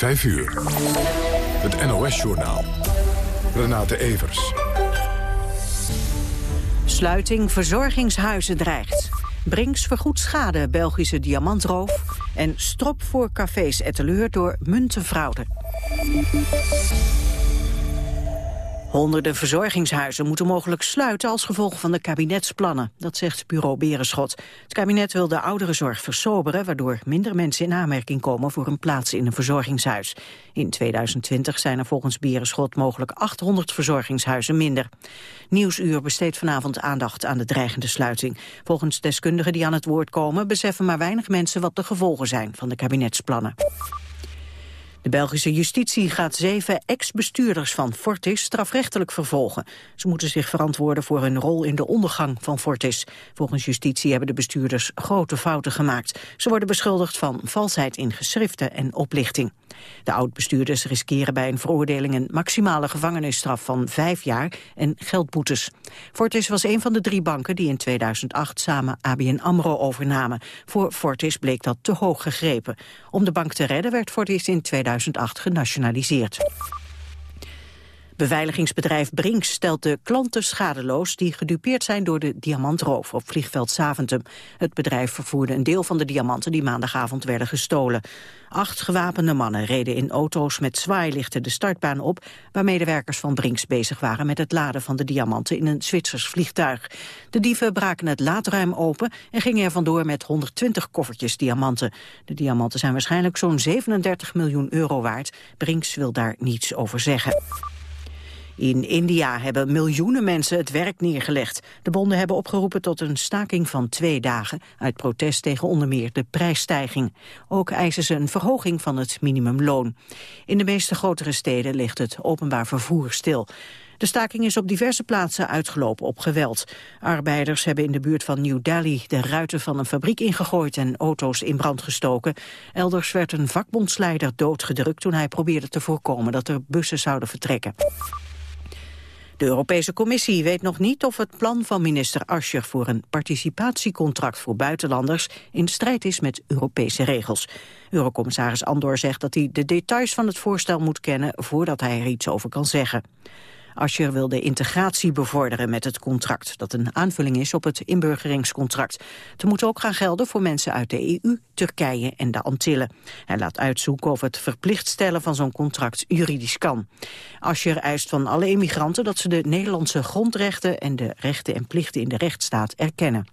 5 uur. Het NOS-journaal. Renate Evers. Sluiting verzorgingshuizen dreigt. Brinks vergoed schade Belgische diamantroof. En strop voor cafés etteleur door muntenfraude. Honderden verzorgingshuizen moeten mogelijk sluiten als gevolg van de kabinetsplannen. Dat zegt bureau Berenschot. Het kabinet wil de ouderenzorg versoberen, waardoor minder mensen in aanmerking komen voor een plaats in een verzorgingshuis. In 2020 zijn er volgens Berenschot mogelijk 800 verzorgingshuizen minder. Nieuwsuur besteedt vanavond aandacht aan de dreigende sluiting. Volgens deskundigen die aan het woord komen beseffen maar weinig mensen wat de gevolgen zijn van de kabinetsplannen. De Belgische justitie gaat zeven ex-bestuurders van Fortis strafrechtelijk vervolgen. Ze moeten zich verantwoorden voor hun rol in de ondergang van Fortis. Volgens justitie hebben de bestuurders grote fouten gemaakt. Ze worden beschuldigd van valsheid in geschriften en oplichting. De oud-bestuurders riskeren bij een veroordeling een maximale gevangenisstraf van vijf jaar en geldboetes. Fortis was een van de drie banken die in 2008 samen ABN AMRO overnamen. Voor Fortis bleek dat te hoog gegrepen. Om de bank te redden werd Fortis in 2008 genationaliseerd. Beveiligingsbedrijf Brinks stelt de klanten schadeloos die gedupeerd zijn door de diamantroof op vliegveld Saventum. Het bedrijf vervoerde een deel van de diamanten die maandagavond werden gestolen. Acht gewapende mannen reden in auto's met zwaailichten de startbaan op, waar medewerkers van Brinks bezig waren met het laden van de diamanten in een Zwitsers vliegtuig. De dieven braken het laadruim open en gingen er vandoor met 120 koffertjes diamanten. De diamanten zijn waarschijnlijk zo'n 37 miljoen euro waard. Brinks wil daar niets over zeggen. In India hebben miljoenen mensen het werk neergelegd. De bonden hebben opgeroepen tot een staking van twee dagen... uit protest tegen onder meer de prijsstijging. Ook eisen ze een verhoging van het minimumloon. In de meeste grotere steden ligt het openbaar vervoer stil. De staking is op diverse plaatsen uitgelopen op geweld. Arbeiders hebben in de buurt van New Delhi de ruiten van een fabriek ingegooid en auto's in brand gestoken. Elders werd een vakbondsleider doodgedrukt toen hij probeerde te voorkomen dat er bussen zouden vertrekken. De Europese Commissie weet nog niet of het plan van minister Ascher voor een participatiecontract voor buitenlanders in strijd is met Europese regels. Eurocommissaris Andor zegt dat hij de details van het voorstel moet kennen voordat hij er iets over kan zeggen. Asscher wil de integratie bevorderen met het contract... dat een aanvulling is op het inburgeringscontract. Het moet ook gaan gelden voor mensen uit de EU, Turkije en de Antillen. Hij laat uitzoeken of het verplicht stellen van zo'n contract juridisch kan. Asscher eist van alle immigranten dat ze de Nederlandse grondrechten... en de rechten en plichten in de rechtsstaat erkennen.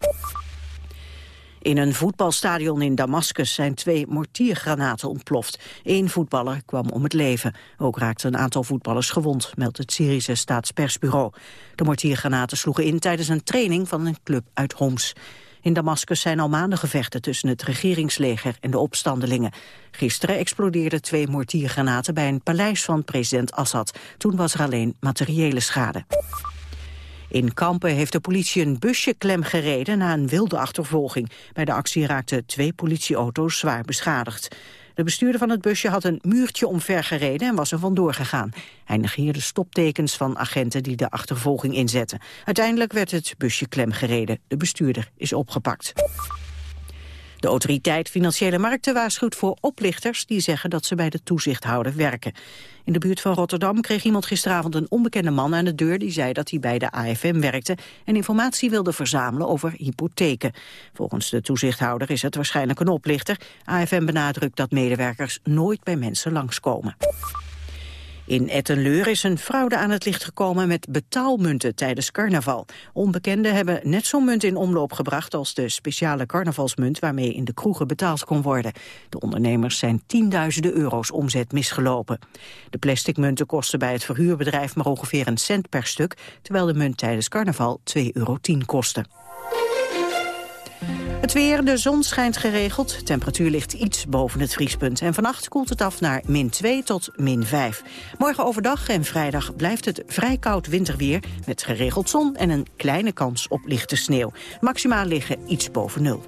In een voetbalstadion in Damascus zijn twee mortiergranaten ontploft. Eén voetballer kwam om het leven. Ook raakte een aantal voetballers gewond, meldt het Syrische staatspersbureau. De mortiergranaten sloegen in tijdens een training van een club uit Homs. In Damascus zijn al maanden gevechten tussen het regeringsleger en de opstandelingen. Gisteren explodeerden twee mortiergranaten bij een paleis van president Assad. Toen was er alleen materiële schade. In Kampen heeft de politie een busje klem gereden na een wilde achtervolging. Bij de actie raakten twee politieauto's zwaar beschadigd. De bestuurder van het busje had een muurtje omvergereden en was er vandoor gegaan. Hij negeerde stoptekens van agenten die de achtervolging inzetten. Uiteindelijk werd het busje klem gereden. De bestuurder is opgepakt. De autoriteit Financiële Markten waarschuwt voor oplichters die zeggen dat ze bij de toezichthouder werken. In de buurt van Rotterdam kreeg iemand gisteravond een onbekende man aan de deur die zei dat hij bij de AFM werkte en informatie wilde verzamelen over hypotheken. Volgens de toezichthouder is het waarschijnlijk een oplichter. AFM benadrukt dat medewerkers nooit bij mensen langskomen. In Ettenleur is een fraude aan het licht gekomen met betaalmunten tijdens carnaval. Onbekenden hebben net zo'n munt in omloop gebracht als de speciale carnavalsmunt waarmee in de kroegen betaald kon worden. De ondernemers zijn tienduizenden euro's omzet misgelopen. De plastic munten kosten bij het verhuurbedrijf maar ongeveer een cent per stuk, terwijl de munt tijdens carnaval 2,10 euro kostte. Het weer, de zon schijnt geregeld. Temperatuur ligt iets boven het vriespunt. En vannacht koelt het af naar min 2 tot min 5. Morgen overdag en vrijdag blijft het vrij koud winterweer... met geregeld zon en een kleine kans op lichte sneeuw. Maximaal liggen iets boven nul.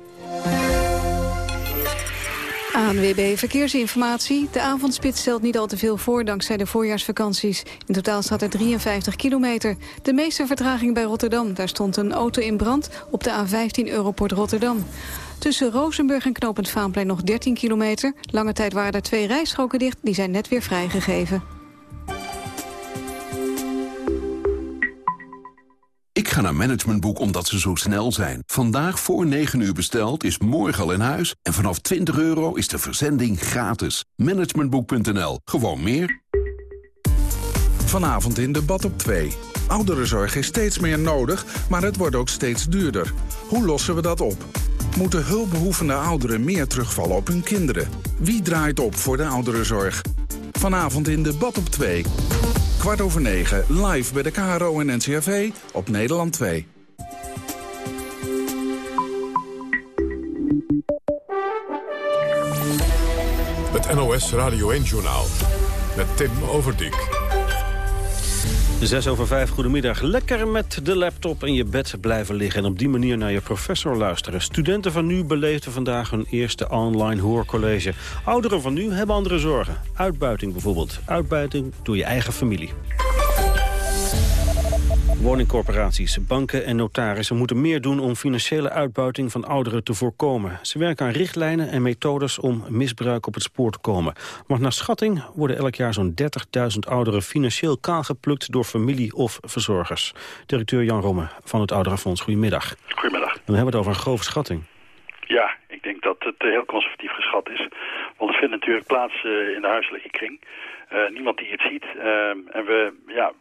ANWB Verkeersinformatie. De avondspits stelt niet al te veel voor dankzij de voorjaarsvakanties. In totaal staat er 53 kilometer. De meeste vertraging bij Rotterdam. Daar stond een auto in brand op de A15 Europort Rotterdam. Tussen Rozenburg en Knopend Vaanplein nog 13 kilometer. Lange tijd waren er twee rijstroken dicht, die zijn net weer vrijgegeven. Ik ga naar Managementboek omdat ze zo snel zijn. Vandaag voor 9 uur besteld is morgen al in huis. En vanaf 20 euro is de verzending gratis. Managementboek.nl. Gewoon meer. Vanavond in debat op 2. Ouderenzorg is steeds meer nodig, maar het wordt ook steeds duurder. Hoe lossen we dat op? Moeten hulpbehoevende ouderen meer terugvallen op hun kinderen? Wie draait op voor de ouderenzorg? Vanavond in debat op 2. Kwart over 9, live bij de KRO en NCRV op Nederland 2. Het NOS Radio 1-journaal met Tim Overdijk. 6 over 5, goedemiddag. Lekker met de laptop in je bed blijven liggen... en op die manier naar je professor luisteren. Studenten van nu beleefden vandaag hun eerste online hoorcollege. Ouderen van nu hebben andere zorgen. Uitbuiting bijvoorbeeld. Uitbuiting door je eigen familie. Woningcorporaties, banken en notarissen moeten meer doen om financiële uitbuiting van ouderen te voorkomen. Ze werken aan richtlijnen en methodes om misbruik op het spoor te komen. Maar naar schatting worden elk jaar zo'n 30.000 ouderen financieel kaalgeplukt door familie of verzorgers. Directeur Jan Romme van het Ouderenfonds, goedemiddag. Goedemiddag. En we hebben het over een grove schatting. Ja, ik denk dat het heel conservatief geschat is. Want het vindt natuurlijk plaats uh, in de huiselijke kring. Uh, niemand die het ziet. Uh, en we, ja,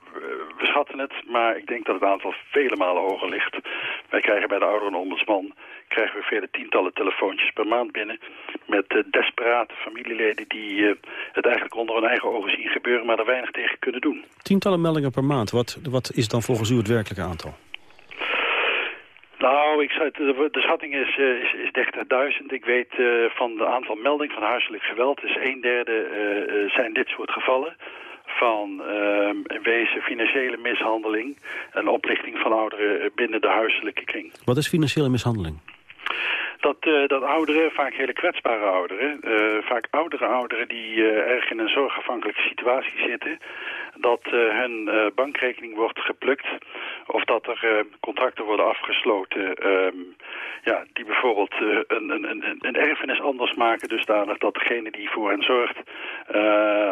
we schatten het, maar ik denk dat het aantal vele malen hoger ligt. Wij krijgen bij de ouderenombudsman krijgen we vele tientallen telefoontjes per maand binnen... met uh, desperate familieleden die het eigenlijk onder hun eigen ogen zien gebeuren... maar er weinig tegen kunnen doen. Tientallen meldingen per maand. Wat, wat is dan volgens u het werkelijke aantal? Nou, ik de, schatting is, is, is 30.000. Ik weet uh, van de aantal meldingen van huiselijk geweld... is een derde uh, zijn dit soort gevallen van wezen financiële mishandeling... en oplichting van ouderen binnen de huiselijke kring. Wat is financiële mishandeling? Dat, uh, dat ouderen, vaak hele kwetsbare ouderen, uh, vaak oudere ouderen die uh, erg in een zorgafhankelijke situatie zitten, dat hun bankrekening wordt geplukt of dat er contracten worden afgesloten um, ja, die bijvoorbeeld een, een, een, een erfenis anders maken dusdanig dat degene die voor hen zorgt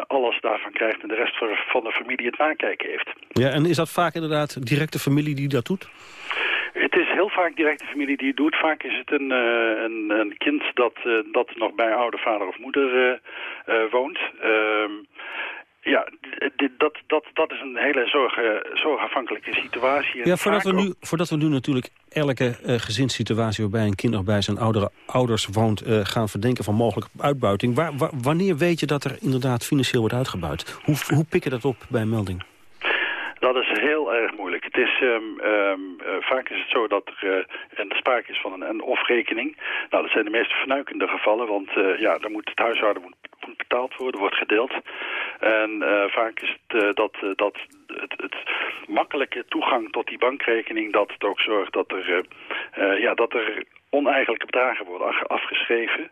alles daarvan krijgt en de rest van de familie het nakijken heeft. Ja, en is dat vaak inderdaad directe familie die dat doet? Het is heel vaak directe familie die het doet. Vaak is het een, uh, een, een, kind dat, uh, dat nog bij oude vader of moeder uh, woont. Ehm, ja, dat, dat, dat is een hele zorg, zorgafhankelijke situatie. Ja, voordat we, nu, voordat we nu natuurlijk elke gezinssituatie waarbij een kind nog bij zijn oudere ouders woont... gaan verdenken van mogelijke uitbuiting. Waar, waar, wanneer weet je dat er inderdaad financieel wordt uitgebuit? Hoe, hoe pik je dat op bij een melding? Dat is. Is, um, um, uh, vaak is het zo dat er uh, een sprake is van een en-of-rekening. Nou, dat zijn de meest vernuikende gevallen, want uh, ja, dan moet het huishouden moet betaald worden, wordt gedeeld. En vaak is het dat, dat het, het, makkelijke toegang tot die bankrekening, dat het ook zorgt dat er, ja, dat er oneigenlijke bedragen worden afgeschreven.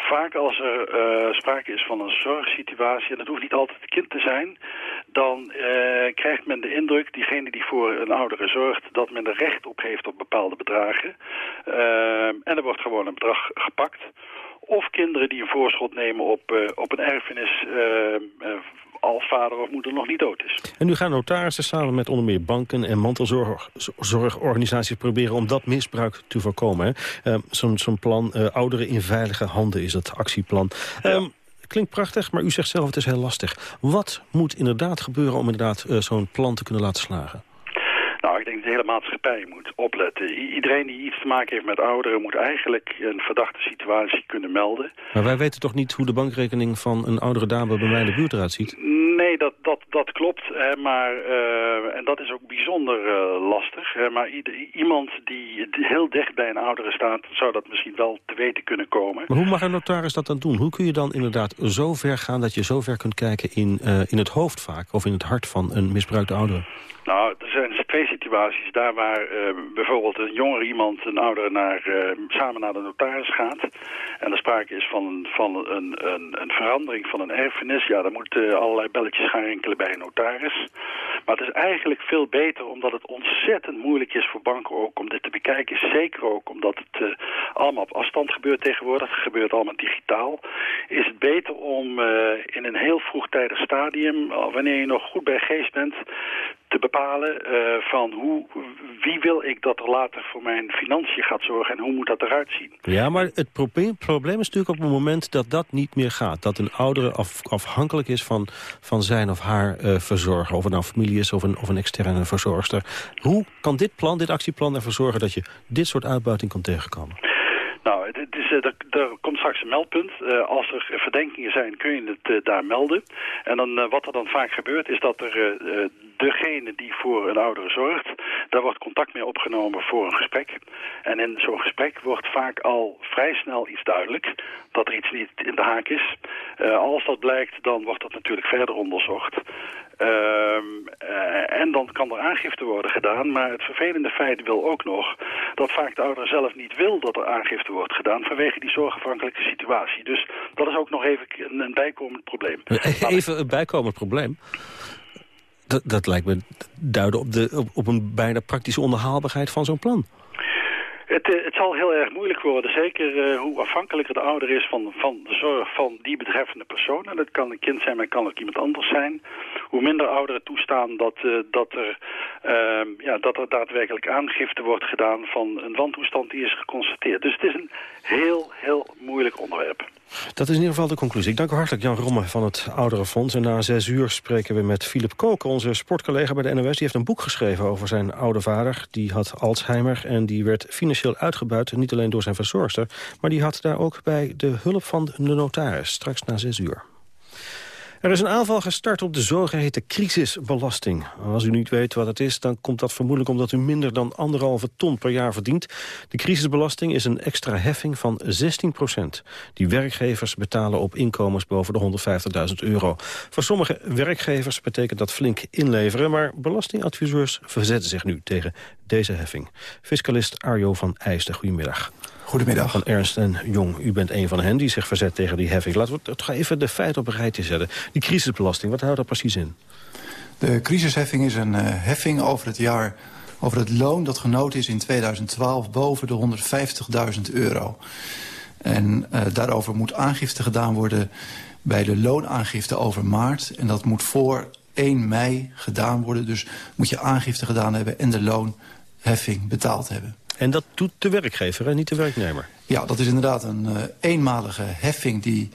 Vaak als er uh, sprake is van een zorgsituatie, en dat hoeft niet altijd het kind te zijn, dan uh, krijgt men de indruk, diegene die voor een oudere zorgt, dat men er recht op heeft op bepaalde bedragen. Uh, en er wordt gewoon een bedrag gepakt. Of kinderen die een voorschot nemen op, op een erfenis als vader of moeder nog niet dood is. En nu gaan notarissen samen met onder meer banken en mantelzorgorganisaties proberen om dat misbruik te voorkomen. Uh, Zo'n zo plan, uh, ouderen in veilige handen is het actieplan. Ja. Um, klinkt prachtig, maar u zegt zelf het is heel lastig. Wat moet inderdaad gebeuren om inderdaad uh, zo'n plan te kunnen laten slagen? Ik denk dat de hele maatschappij moet opletten. I iedereen die iets te maken heeft met ouderen... moet eigenlijk een verdachte situatie kunnen melden. Maar wij weten toch niet hoe de bankrekening van een oudere dame bij mij in de buurt eruit ziet? Nee, dat, dat, dat klopt. Hè, maar, uh, en dat is ook bijzonder uh, lastig. Hè, maar iemand die heel dicht bij een oudere staat... zou dat misschien wel te weten kunnen komen. Maar hoe mag een notaris dat dan doen? Hoe kun je dan inderdaad zo ver gaan... dat je zo ver kunt kijken in, uh, in het hoofd vaak... of in het hart van een misbruikte oudere? Nou, er zijn situaties. Daar waar uh, bijvoorbeeld een jonger iemand, een oudere, naar, uh, samen naar de notaris gaat. En er sprake is van, van een, een, een verandering van een erfenis. Ja, dan moeten allerlei belletjes gaan rinkelen bij een notaris. Maar het is eigenlijk veel beter omdat het ontzettend moeilijk is voor banken ook om dit te bekijken. Zeker ook omdat het uh, allemaal op afstand gebeurt tegenwoordig. Het gebeurt allemaal digitaal. Is het beter om uh, in een heel vroegtijdig stadium, wanneer je nog goed bij geest bent, te bepalen uh, van hoe, wie wil ik dat er later voor mijn financiën gaat zorgen en hoe moet dat eruit zien. Ja, maar het probleem, is natuurlijk op het moment dat dat niet meer gaat. Dat een oudere af, afhankelijk is van, van zijn of haar uh, verzorger. Of het nou familie is of een, of een externe verzorgster. Hoe kan dit plan, dit actieplan ervoor zorgen dat je dit soort uitbuiting kan tegenkomen? Het is, er, komt straks een meldpunt. Uh, als er verdenkingen zijn, kun je het uh, daar melden. En dan, uh, wat er dan vaak gebeurt, is dat er degene die voor een oudere zorgt, daar wordt contact mee opgenomen voor een gesprek. En in zo'n gesprek wordt vaak al vrij snel iets duidelijk, dat er iets niet in de haak is. als dat blijkt, dan wordt dat natuurlijk verder onderzocht. Uh, en dan kan er aangifte worden gedaan. Maar het vervelende feit wil ook nog dat vaak de ouder zelf niet wil dat er aangifte wordt gedaan vanwege die zorgafhankelijke situatie. Dus dat is ook nog even een, een bijkomend probleem. Even een bijkomend probleem? Dat, dat lijkt me duiden op, de, op, op een bijna praktische onderhaalbaarheid van zo'n plan. Het, uh, het, zal heel erg moeilijk worden, zeker uh, hoe afhankelijker de ouder is van, van de zorg van die betreffende persoon. En dat kan een kind zijn, maar kan ook iemand anders zijn. Hoe minder ouderen toestaan dat, uh, dat, er, ehm, ja, dat er daadwerkelijk aangifte wordt gedaan van een wantoestand die is geconstateerd. Dus het is een heel, heel moeilijk onderwerp. Dat is in ieder geval de conclusie. Ik dank u hartelijk Jan Romme van het Ouderenfonds. En na zes uur spreken we met Philip Koken, onze sportcollega bij de NOS. Die heeft een boek geschreven over zijn oude vader. Die had Alzheimer en die werd financieel uitgebuit. Niet alleen door zijn verzorgster, maar die had daar ook bij de hulp van de notaris. Straks na zes uur. Er is een aanval gestart op de zogeheten crisisbelasting. Als u niet weet wat het is, dan komt dat vermoedelijk omdat u minder dan anderhalve ton per jaar verdient. De crisisbelasting is een extra heffing van 16 procent. Die werkgevers betalen op inkomens boven de 150.000 euro. Voor sommige werkgevers betekent dat flink inleveren, maar belastingadviseurs verzetten zich nu tegen deze heffing. Fiscalist Arjo van Eijsten, goedemiddag. Goedemiddag. Van Ernst en Jong. U bent een van hen die zich verzet tegen die heffing. Laten we het even de feiten op een rijtje zetten. Die crisisbelasting, wat houdt dat precies in? De crisisheffing is een uh, heffing over het jaar... over het loon dat genoten is in 2012 boven de 150.000 euro. En uh, daarover moet aangifte gedaan worden bij de loonaangifte over maart. En dat moet voor 1 mei gedaan worden. Dus moet je aangifte gedaan hebben en de loonheffing betaald hebben. En dat doet de werkgever en niet de werknemer? Ja, dat is inderdaad een uh, eenmalige heffing die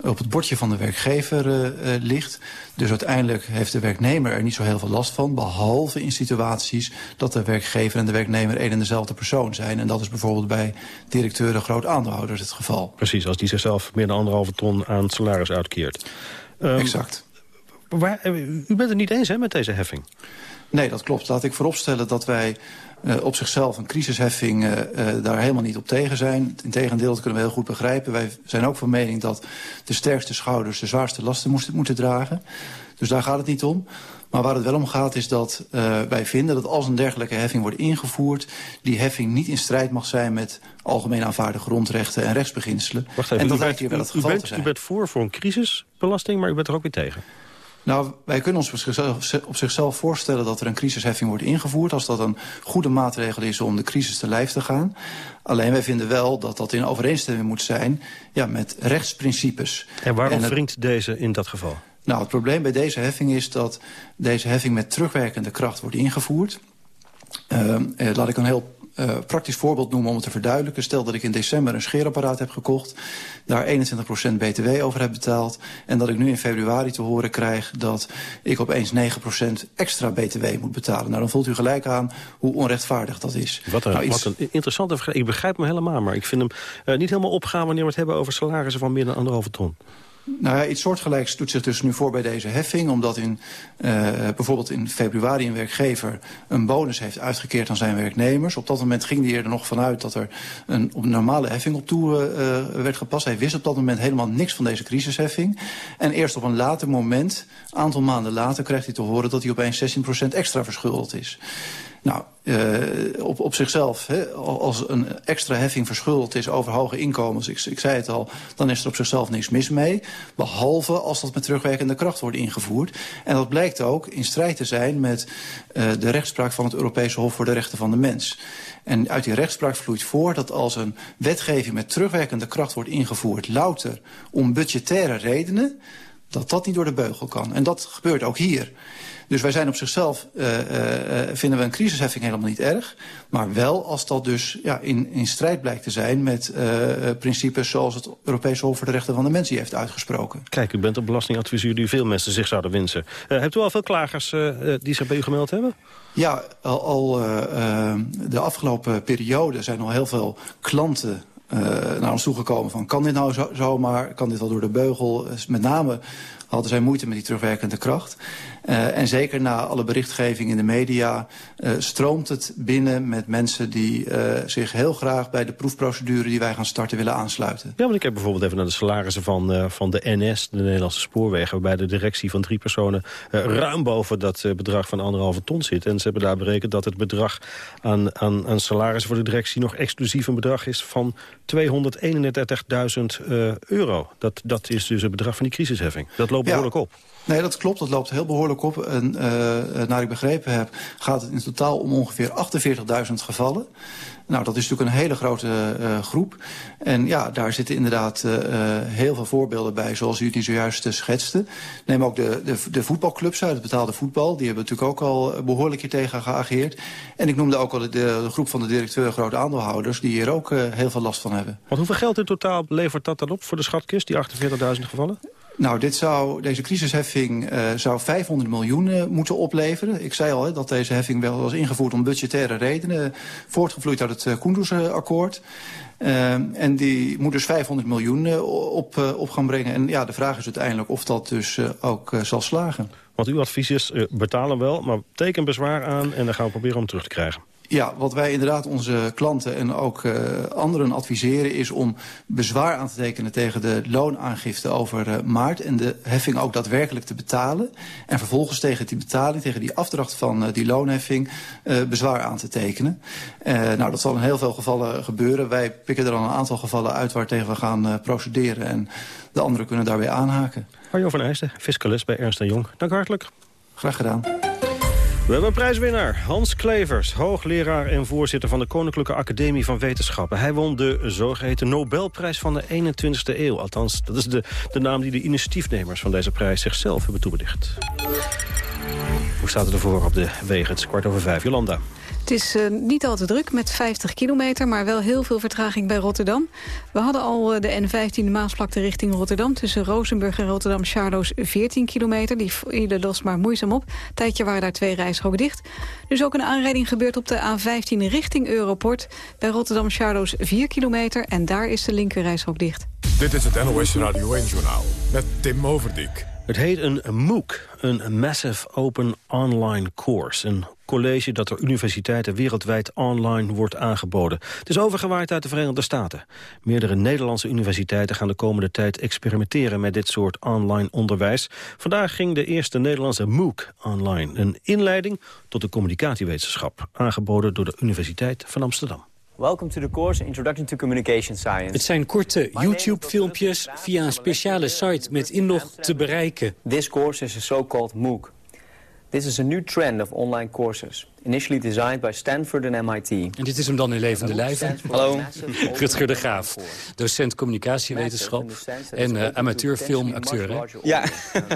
op het bordje van de werkgever uh, uh, ligt. Dus uiteindelijk heeft de werknemer er niet zo heel veel last van... behalve in situaties dat de werkgever en de werknemer... één en dezelfde persoon zijn. En dat is bijvoorbeeld bij directeuren groot aandeelhouders het geval. Precies, als die zichzelf meer dan anderhalve ton aan salaris uitkeert. Um, exact. Waar, u bent het niet eens hè, met deze heffing? Nee, dat klopt. Laat ik vooropstellen dat wij uh, op zichzelf een crisisheffing uh, uh, daar helemaal niet op tegen zijn. Integendeel, dat kunnen we heel goed begrijpen. Wij zijn ook van mening dat de sterkste schouders de zwaarste lasten moesten, moeten dragen. Dus daar gaat het niet om. Maar waar het wel om gaat is dat uh, wij vinden dat als een dergelijke heffing wordt ingevoerd... die heffing niet in strijd mag zijn met algemeen aanvaarde grondrechten en rechtsbeginselen. Wacht even, en dat u hier wel het geval bent, te zijn. U bent voor, voor een crisisbelasting, maar u bent er ook weer tegen. Nou, wij kunnen ons op zichzelf, op zichzelf voorstellen dat er een crisisheffing wordt ingevoerd... als dat een goede maatregel is om de crisis te lijf te gaan. Alleen wij vinden wel dat dat in overeenstemming moet zijn ja, met rechtsprincipes. En waarom En wringt deze in dat geval? Nou, het probleem bij deze heffing is dat deze heffing met terugwerkende kracht wordt ingevoerd. Ehm, eh, laat ik een heel eh, praktisch voorbeeld noemen om het te verduidelijken. Stel dat ik in december een scheerapparaat heb gekocht, daar 21% btw over heb betaald... en dat ik nu in februari te horen krijg dat ik opeens 9% extra btw moet betalen. Nou, dan voelt u gelijk aan hoe onrechtvaardig dat is. Wat een, nou, iets- wat een interessante. Ik begrijp hem helemaal, maar ik vind hem uh, niet helemaal opgaan... wanneer we het hebben over salarissen van meer dan anderhalve ton. Nou ja, iets soortgelijks doet zich dus nu voor bij deze heffing. Omdat in, uh, bijvoorbeeld in februari een werkgever een bonus heeft uitgekeerd aan zijn werknemers. Op dat moment ging die er nog vanuit dat er een, normale heffing op toe uh, werd gepast. Hij wist op dat moment helemaal niks van deze crisisheffing. En eerst op een later moment, een aantal maanden later, krijgt hij te horen dat hij opeens 16% extra verschuldigd is. Nou, uh, op, op zichzelf, hè, als een extra heffing verschuldigd is over hoge inkomens, ik, ik zei het al, dan is er op zichzelf niks mis mee. Behalve als dat met terugwerkende kracht wordt ingevoerd. En dat blijkt ook in strijd te zijn met uh, de rechtspraak van het Europese Hof voor de Rechten van de Mens. En uit die rechtspraak vloeit voor dat als een wetgeving met terugwerkende kracht wordt ingevoerd, louter om budgettaire redenen, dat dat niet door de beugel kan. En dat gebeurt ook hier. Dus wij zijn op zichzelf, uh, uh, vinden we een crisisheffing helemaal niet erg. Maar wel als dat dus ja, in, in strijd blijkt te zijn met uh, principes zoals het Europese Hof voor de Rechten van de Mens heeft uitgesproken. Kijk, u bent een belastingadviseur die veel mensen zich zouden wensen. hebt u al veel klagers die zich bij u gemeld hebben? Ja, al, al de afgelopen periode zijn al heel veel klanten naar ons toegekomen van... kan dit nou zo, zomaar, kan dit wel door de beugel? Met name hadden zij moeite met die terugwerkende kracht. Uh, en zeker na alle berichtgeving in de media uh, stroomt het binnen met mensen die uh, zich heel graag bij de proefprocedure die wij gaan starten willen aansluiten. Ja, want ik heb bijvoorbeeld even naar de salarissen van, van de NS, de Nederlandse Spoorwegen, waarbij de directie van drie personen ruim boven dat bedrag van anderhalve ton zit. En ze hebben daar berekend dat het bedrag aan, aan, aan salarissen voor de directie nog exclusief een bedrag is van 231.000 euro. Dat, dat is dus het bedrag van die crisisheffing. Dat loopt behoorlijk ja. op. Nee, dat klopt. Dat loopt heel behoorlijk op. En uh, naar ik begrepen heb, gaat het in totaal om ongeveer 48.000 gevallen. Nou, dat is natuurlijk een hele grote uh, groep. En ja, daar zitten inderdaad uh, heel veel voorbeelden bij, zoals u die zojuist schetste. Neem ook de, de, de voetbalclubs uit, het betaalde voetbal. Die hebben natuurlijk ook al behoorlijk hier tegen geageerd. En ik noemde ook al de, de groep van de directeur grote aandeelhouders... die hier ook heel veel last van hebben. Want hoeveel geld in totaal levert dat dan op voor de schatkist, die 48.000 gevallen? Nou, dit zou, deze crisisheffing uh, zou 500 miljoen uh, moeten opleveren. Ik zei al hè, dat deze heffing wel was ingevoerd om budgettaire redenen. Voortgevloeid uit het uh, en die moet dus 500 miljoen op, op gaan brengen. En ja, de vraag is uiteindelijk of dat dus ook zal slagen. Want uw advies is, betalen wel, maar teken bezwaar aan... en dan gaan we proberen om terug te krijgen. Ja, wat wij inderdaad onze klanten en ook uh, anderen adviseren... is om bezwaar aan te tekenen tegen de loonaangifte over uh, maart... en de heffing ook daadwerkelijk te betalen. En vervolgens tegen die betaling, tegen die afdracht van uh, die loonheffing... bezwaar aan te tekenen. nou, dat zal in heel veel gevallen gebeuren. Wij pikken er al een aantal gevallen uit waar tegen we gaan procederen. En de anderen kunnen daarbij aanhaken. Arjo van Eijsten, fiscalist bij Ernst Jong. Dank hartelijk. Graag gedaan. We hebben een prijswinnaar, Hans Klevers, hoogleraar en voorzitter van de Koninklijke Academie van Wetenschappen. Hij won de zogeheten Nobelprijs van de 21ste eeuw. Althans, dat is de, de naam die de initiatiefnemers van deze prijs zichzelf hebben toebedicht. Hoe staat het ervoor op de wegen? Het is kwart over vijf. Jolanda. Het is uh, niet al te druk met 50 kilometer, maar wel heel veel vertraging bij Rotterdam. We hadden al uh, de N15 Maasvlakte richting Rotterdam... tussen Rozenburg en Rotterdam Charloes 14 kilometer. Die ieder los maar moeizaam op. Tijdje waren daar twee rijstroken dicht. Is ook een aanrijding gebeurd op de A15 richting Europort. Bij Rotterdam Charloes 4 kilometer en daar is de linkerrijstrook dicht. Dit is het NOS Radio 1-journaal met Tim Overdijk. Het heet een MOOC, een Massive Open Online Course. Een college dat door universiteiten wereldwijd online wordt aangeboden. Het is overgewaaid uit de Verenigde Staten. Meerdere Nederlandse universiteiten gaan de komende tijd experimenteren met dit soort online onderwijs. Vandaag ging de eerste Nederlandse MOOC online. Een inleiding tot de communicatiewetenschap, aangeboden door de Universiteit van Amsterdam. Welcome to the course Introduction to Communication Science. Het zijn korte YouTube-filmpjes via een speciale site met inlog te bereiken. This course is a so-called MOOC. This is a new trend of online courses. Initially designed by Stanford and MIT. En dit is hem dan in levende lijven. Hallo. Rutger de Graaf, docent communicatiewetenschap en uh, amateurfilmacteur. Ja.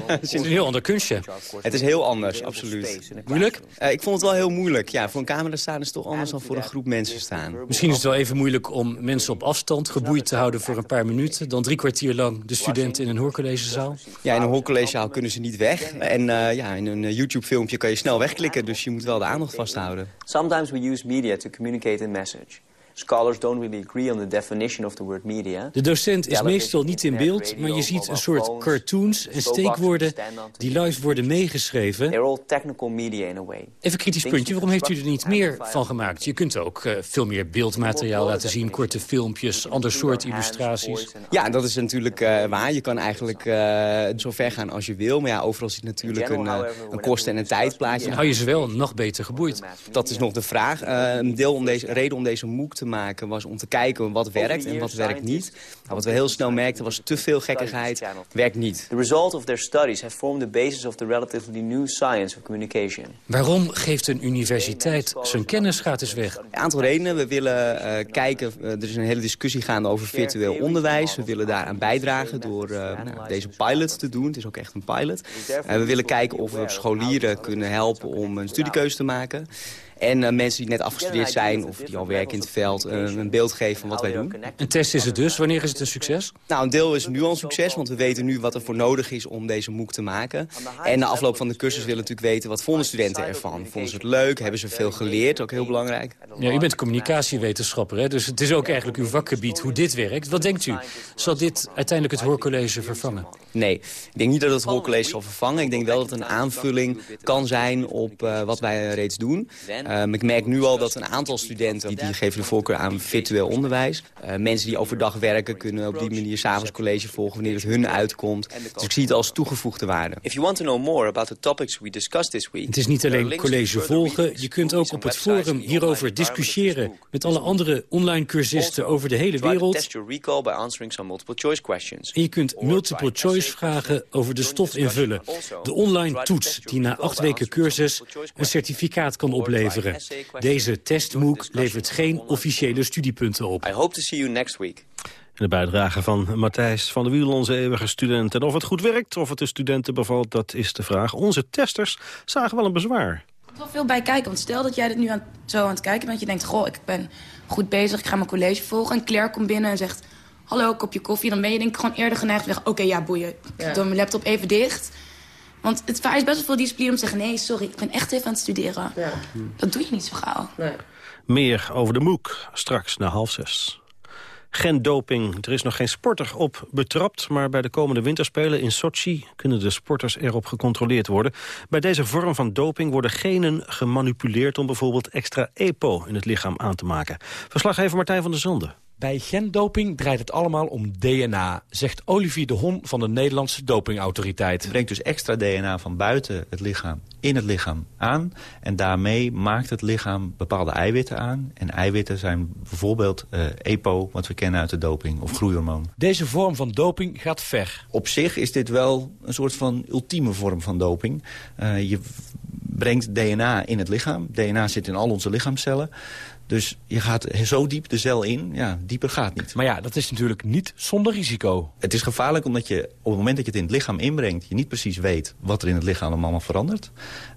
Het is een heel ander kunstje. Het is heel anders, absoluut. Moeilijk? Uh, ik vond het wel heel moeilijk. Ja, voor een camera staan is toch anders dan voor een groep mensen staan. Misschien is het wel even moeilijk om mensen op afstand geboeid te houden voor een paar minuten. Dan drie kwartier lang de studenten in een hoorcollegezaal. Ja, in een hoorcollegezaal kunnen ze niet weg. En uh, ja, in een YouTube filmpje kan je snel wegklikken. Dus je moet wel de aandacht vasthouden. Sometimes we use media to communicate a message. Scholars don't really agree on the definition of the word media. De docent is meestal niet in beeld, maar je ziet een soort cartoons en steekwoorden die live worden meegeschreven. They're all technical media in a way. Even kritisch puntje, waarom heeft u er niet meer van gemaakt? Je kunt ook uh, veel meer beeldmateriaal laten zien, korte filmpjes, ander soort illustraties. Ja, dat is natuurlijk uh, waar. Je kan eigenlijk uh, zo ver gaan als je wil, maar ja, overal zit natuurlijk een, een kosten- en een tijdplaatje. Hou je ze wel nog beter geboeid? Dat is nog de vraag. een deel om deze, reden om deze MOOC te maken was om te kijken wat werkt en wat werkt niet. Nou, wat we heel snel merkten was te veel gekkigheid, werkt niet. The result of their studies have formed the basis of the relatively new science of communication. Waarom geeft een universiteit zijn kennis gratis weg? Een aantal redenen. We willen uh, kijken, uh, er is een hele discussie gaande over virtueel onderwijs. We willen daaraan bijdragen door uh, nou, deze pilot te doen. Het is ook echt een pilot. we willen kijken of we scholieren kunnen helpen om een studiekeuze te maken. En uh, mensen die net afgestudeerd zijn of die al werken in het veld... Uh, een beeld geven van wat wij doen. Een test is het dus. Wanneer is het een succes? Nou, een deel is nu al een succes, want we weten nu wat er voor nodig is om deze MOOC te maken. En na afloop van de cursus willen we natuurlijk weten wat vonden studenten ervan. Vonden ze het leuk? Hebben ze veel geleerd? Ook heel belangrijk. Ja, u bent communicatiewetenschapper, hè? dus het is ook eigenlijk uw vakgebied hoe dit werkt. Wat denkt u? Zal dit uiteindelijk het hoorcollege vervangen? Nee, ik denk niet dat het hoorcollege zal vervangen. Ik denk wel dat het een aanvulling kan zijn op uh, wat wij reeds doen. Um, ik merk nu al dat een aantal studenten die, die geven de voorkeur aan virtueel onderwijs. Uh, mensen die overdag werken kunnen op die manier s'avonds college volgen wanneer het hun uitkomt. Dus ik zie het als toegevoegde waarde. If you want to know more about the topics we discussed this week, het is niet alleen college volgen. Je kunt ook op het forum hierover discussiëren met alle andere online cursisten over de hele wereld. En je kunt multiple choice vragen over de stof invullen. De online toets die na acht weken cursus een certificaat kan opleveren. Deze testmoek levert geen officiële studiepunten op. I hope to see you next week. De bijdrage van Matthijs van der Wiel, onze eeuwige student. En of het goed werkt, of het de studenten bevalt, dat is de vraag. Onze testers zagen wel een bezwaar. Er moet wel veel bij kijken, want stel dat jij dit nu aan, zo aan het kijken bent... dat je denkt, goh, ik ben goed bezig, ik ga mijn college volgen... en Claire komt binnen en zegt, hallo, kopje koffie... dan ben je denk ik gewoon eerder geneigd oké, okay, ja, boeien, ik doe mijn laptop even dicht... Want het vereist best wel veel discipline om te zeggen... nee, sorry, ik ben echt even aan het studeren. Ja. Dat doe je niet zo gauw. Nee. Meer over de MOOC, straks na half zes. Gendoping. Er is nog geen sporter op betrapt... maar bij de komende winterspelen in Sochi... kunnen de sporters erop gecontroleerd worden. Bij deze vorm van doping worden genen gemanipuleerd... om bijvoorbeeld extra EPO in het lichaam aan te maken. Verslaggever Martijn van der Zonde. Bij gendoping draait het allemaal om DNA, zegt Olivier de Hon van de Nederlandse dopingautoriteit. Het brengt dus extra DNA van buiten het lichaam in het lichaam aan. En daarmee maakt het lichaam bepaalde eiwitten aan. En eiwitten zijn bijvoorbeeld uh, EPO, wat we kennen uit de doping, of groeihormoon. Deze vorm van doping gaat ver. Op zich is dit wel een soort van ultieme vorm van doping. Uh, je brengt DNA in het lichaam. DNA zit in al onze lichaamcellen. Dus je gaat zo diep de cel in, ja, dieper gaat niet. Maar ja, dat is natuurlijk niet zonder risico. Het is gevaarlijk omdat je op het moment dat je het in het lichaam inbrengt... je niet precies weet wat er in het lichaam allemaal verandert.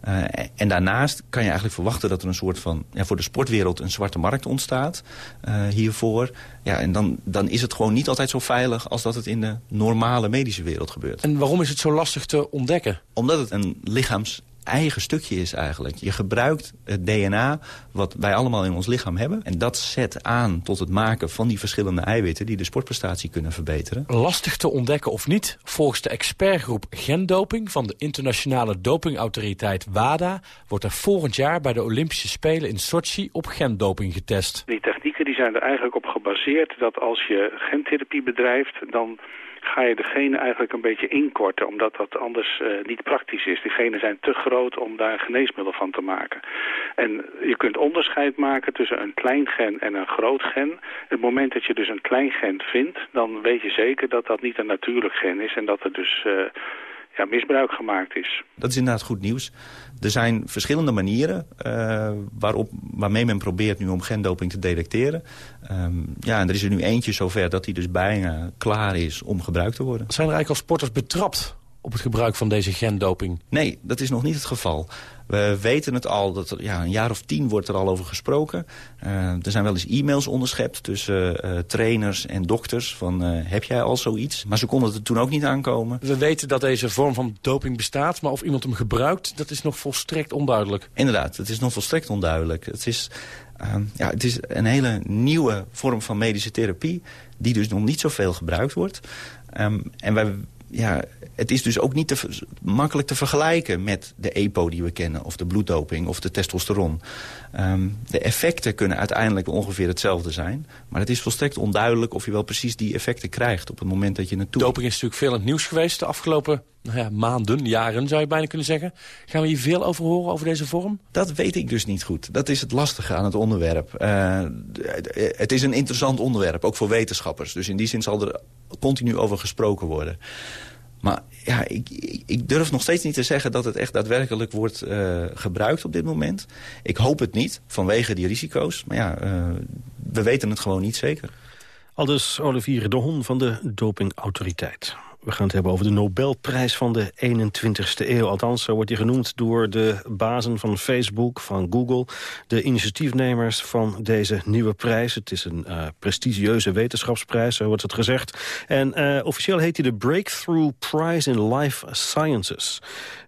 Uh, en daarnaast kan je eigenlijk verwachten dat er een soort van... Ja, voor de sportwereld een zwarte markt ontstaat uh, hiervoor. Ja, en dan, dan is het gewoon niet altijd zo veilig als dat het in de normale medische wereld gebeurt. En waarom is het zo lastig te ontdekken? Omdat het een lichaams eigen stukje is eigenlijk. Je gebruikt het DNA wat wij allemaal in ons lichaam hebben. En dat zet aan tot het maken van die verschillende eiwitten... die de sportprestatie kunnen verbeteren. Lastig te ontdekken of niet? Volgens de expertgroep gendoping van de internationale dopingautoriteit WADA... wordt er volgend jaar bij de Olympische Spelen in Sochi op gendoping getest. Die technieken die zijn er eigenlijk op gebaseerd dat als je gentherapie bedrijft... dan ga je de genen eigenlijk een beetje inkorten, omdat dat anders uh, niet praktisch is. Die genen zijn te groot om daar geneesmiddel van te maken. En je kunt onderscheid maken tussen een klein gen en een groot gen. Het moment dat je dus een klein gen vindt, dan weet je zeker dat dat niet een natuurlijk gen is en dat er dus... Uh, ja, misbruik gemaakt is. Dat is inderdaad goed nieuws. Er zijn verschillende manieren uh, waarop, waarmee men probeert nu om gendoping te detecteren. Um, ja, en er is er nu eentje zover dat die dus bijna klaar is om gebruikt te worden. Zijn er eigenlijk al sporters betrapt op het gebruik van deze gendoping? Nee, dat is nog niet het geval. We weten het al, dat er, ja, een jaar of tien wordt er al over gesproken. Uh, er zijn wel eens e-mails onderschept tussen uh, trainers en dokters. Van, uh, heb jij al zoiets? Maar ze konden er toen ook niet aankomen. We weten dat deze vorm van doping bestaat, maar of iemand hem gebruikt... dat is nog volstrekt onduidelijk. Inderdaad, het is nog volstrekt onduidelijk. Het is, ja, het is een hele nieuwe vorm van medische therapie... die dus nog niet zoveel gebruikt wordt. Um, en wij ja, het is dus ook niet te, makkelijk te vergelijken met de EPO die we kennen... of de bloeddoping of de testosteron. Um, de effecten kunnen uiteindelijk ongeveer hetzelfde zijn. Maar het is volstrekt onduidelijk of je wel precies die effecten krijgt... op het moment dat je naartoe... Doping is natuurlijk veel in het nieuws geweest de afgelopen nou ja, maanden, jaren zou je bijna kunnen zeggen. Gaan we hier veel over horen, over deze vorm? Dat weet ik dus niet goed. Dat is het lastige aan het onderwerp. Uh, het is een interessant onderwerp, ook voor wetenschappers. Dus in die zin zal er continu over gesproken worden. Maar ja, ik, ik, durf nog steeds niet te zeggen dat het echt daadwerkelijk wordt uh, gebruikt op dit moment. Ik hoop het niet, vanwege die risico's. Maar ja, uh, we weten het gewoon niet zeker. Aldus Olivier de Hon van de Dopingautoriteit. We gaan het hebben over de Nobelprijs van de 21ste eeuw. Althans, zo wordt die genoemd door de bazen van Facebook, van Google... de initiatiefnemers van deze nieuwe prijs. Het is een uh, prestigieuze wetenschapsprijs, zo wordt het gezegd. En uh, officieel heet hij de Breakthrough Prize in Life Sciences.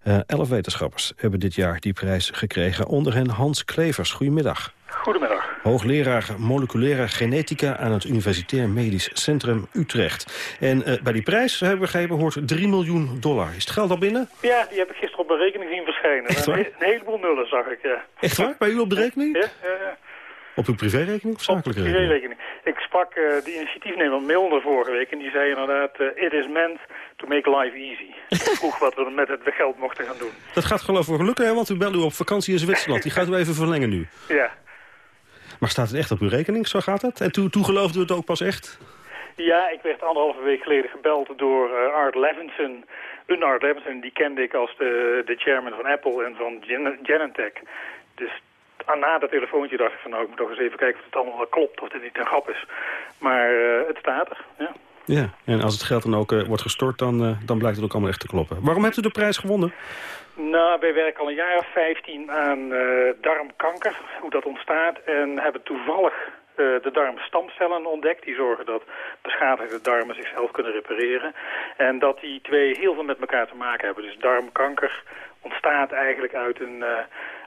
Uh, elf wetenschappers hebben dit jaar die prijs gekregen. Onder hen Hans Klevers. Goedemiddag. Goedemiddag. Hoogleraar moleculaire genetica aan het Universitair Medisch Centrum Utrecht. En uh, bij die prijs, hebben we begrepen, hoort 3 miljoen dollar. Is het geld al binnen? Ja, die heb ik gisteren op mijn rekening zien verschijnen. Echt waar? Een, een heleboel nullen zag ik, ja. Echt waar? Bij u op de rekening? Ja, ja, ja. Op uw privérekening of zakelijke op rekening? privérekening. Ik sprak uh, de initiatiefnemer Milner vorige week en die zei inderdaad... Uh, it is meant to make life easy. Ik vroeg wat we met het geld mochten gaan doen. Dat gaat geloof ik gelukken, hè? want u belt u op vakantie in Zwitserland. Die gaat u even verlengen nu. Ja. Maar staat het echt op uw rekening, zo gaat het? En toen, toen geloofde u het ook pas echt? Ja, ik werd anderhalve week geleden gebeld door uh, Art Levinson. Een Art Levinson, die kende ik als de, de chairman van Apple en van Gen Genentech. Dus na dat telefoontje dacht ik van nou, ik moet toch eens even kijken of het allemaal wel klopt, of dit niet een grap is. Maar uh, het staat er, ja. Ja, en als het geld dan ook uh, wordt gestort, dan, dan blijkt het ook allemaal echt te kloppen. Waarom hebt u de prijs gewonnen? Nou, wij werken al een jaar of 15 aan uh, darmkanker, hoe dat ontstaat. En hebben toevallig uh, de darmstamcellen ontdekt. Die zorgen dat beschadigde darmen zichzelf kunnen repareren. En dat die twee heel veel met elkaar te maken hebben. Dus darmkanker ontstaat eigenlijk uit een, uh,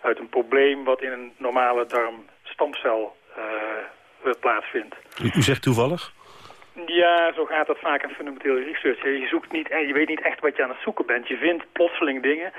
uit een probleem wat in een normale darmstamcel plaatsvindt. U zegt toevallig? Ja, zo gaat dat vaak in fundamentele research. Je zoekt niet, je weet niet echt wat je aan het zoeken bent. Je vindt plotseling dingen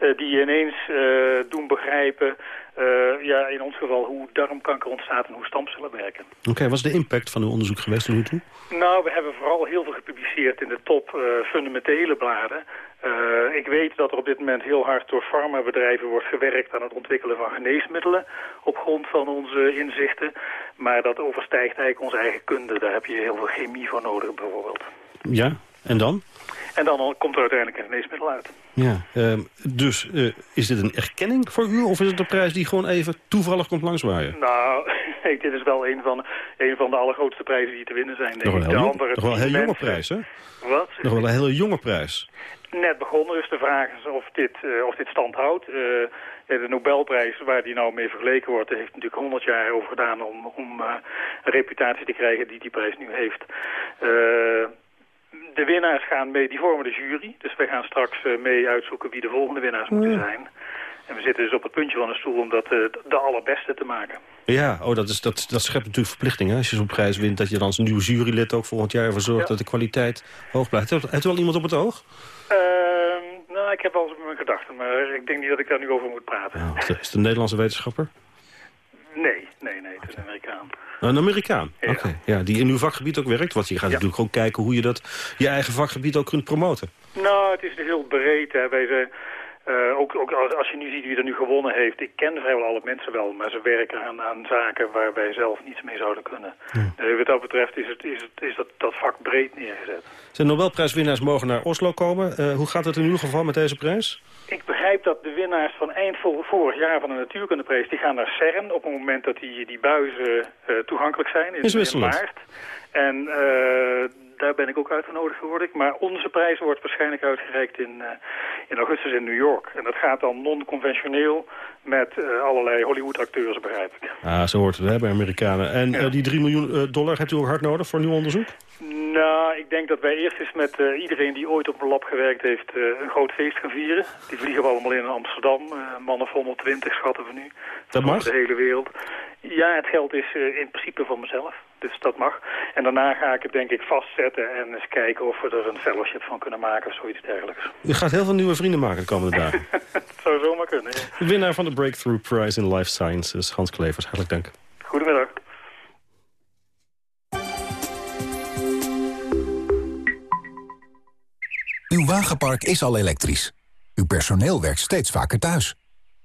uh, die je ineens uh, doen begrijpen... Uh, ja, in ons geval hoe darmkanker ontstaat en hoe stamcellen werken. Oké, okay, wat is de impact van uw onderzoek geweest tot nu toe? Nou, we hebben vooral heel veel gepubliceerd in de top fundamentele bladen. Uh, ik weet dat er op dit moment heel hard door farmabedrijven wordt gewerkt aan het ontwikkelen van geneesmiddelen op grond van onze inzichten. Maar dat overstijgt eigenlijk onze eigen kunde. Daar heb je heel veel chemie voor nodig bijvoorbeeld. Ja, en dan? En dan komt er uiteindelijk een geneesmiddel uit. Ja, uh, dus uh, is dit een erkenning voor u of is het een prijs die gewoon even toevallig komt langswaaien? Nou, dit is wel een van, een van de allergrootste prijzen die te winnen zijn. Nog wel een, heel, nog wel een heel jonge prijs, hè? Wat? Nog wel een hele jonge prijs. Net begonnen, dus de vraag is of dit, uh, of dit stand houdt. Uh, de Nobelprijs, waar die nou mee vergeleken wordt, heeft natuurlijk 100 jaar over gedaan om, om een reputatie te krijgen die die prijs nu heeft. De winnaars gaan mee, die vormen de jury. Dus wij gaan straks mee uitzoeken wie de volgende winnaars moeten zijn. En we zitten dus op het puntje van een stoel om dat uh, de allerbeste te maken. Ja, oh, dat, is, dat, dat schept natuurlijk verplichtingen. Als je zo'n prijs wint, dat je dan als nieuwe jurylid ook volgend jaar ervoor zorgt ja. dat de kwaliteit hoog blijft. Heeft, heeft u wel iemand op het oog? Uh, nou, ik heb wel eens mijn gedachten, maar ik denk niet dat ik daar nu over moet praten. Ja, is, het een Nederlandse wetenschapper? Nee, nee, nee, het is een Amerikaan. Een Amerikaan? Ja. Oké, okay. ja, die in uw vakgebied ook werkt. Want je gaat ja. natuurlijk gewoon kijken hoe je dat je eigen vakgebied ook kunt promoten. Nou, het is heel breed. Hè. Wij zijn... Uh, ook, ook als, je nu ziet wie er nu gewonnen heeft. Ik ken vrijwel alle mensen wel, maar ze werken aan, aan zaken waar wij zelf niets mee zouden kunnen. Ja. Uh, wat dat betreft is, het, is, het, is dat, dat vak breed neergezet. Zijn Nobelprijswinnaars mogen naar Oslo komen. Uh, hoe gaat het in uw geval met deze prijs? Ik begrijp dat de winnaars van eind vorig jaar van de Natuurkundeprijs... die gaan naar CERN op het moment dat die, die buizen toegankelijk zijn in, in, in maart. En daar ben ik ook uitgenodigd geworden. Maar onze prijs wordt waarschijnlijk uitgereikt in, in augustus in New York. En dat gaat dan non-conventioneel met allerlei Hollywood-acteurs, begrijp ik. Ah, zo hoort het hè, bij Amerikanen. En die 3 miljoen dollar hebt u ook hard nodig voor nieuw onderzoek? Nou, ik denk dat wij eerst eens met iedereen die ooit op een lab gewerkt heeft een groot feest gaan vieren. Die vliegen we allemaal in Amsterdam. Mannen van 120 schatten we nu. Dat mag? de hele wereld. Ja, het geld is in principe van mezelf. Dus dat mag. En daarna ga ik het denk ik vastzetten en eens kijken of we er een fellowship van kunnen maken of zoiets dergelijks. U gaat heel veel nieuwe vrienden maken de komende dagen. Het zou zomaar kunnen, ja. De winnaar van de Breakthrough Prize in Life Sciences, Hans Klevers. Hartelijk dank. Goedemiddag. Uw wagenpark is al elektrisch. Uw personeel werkt steeds vaker thuis.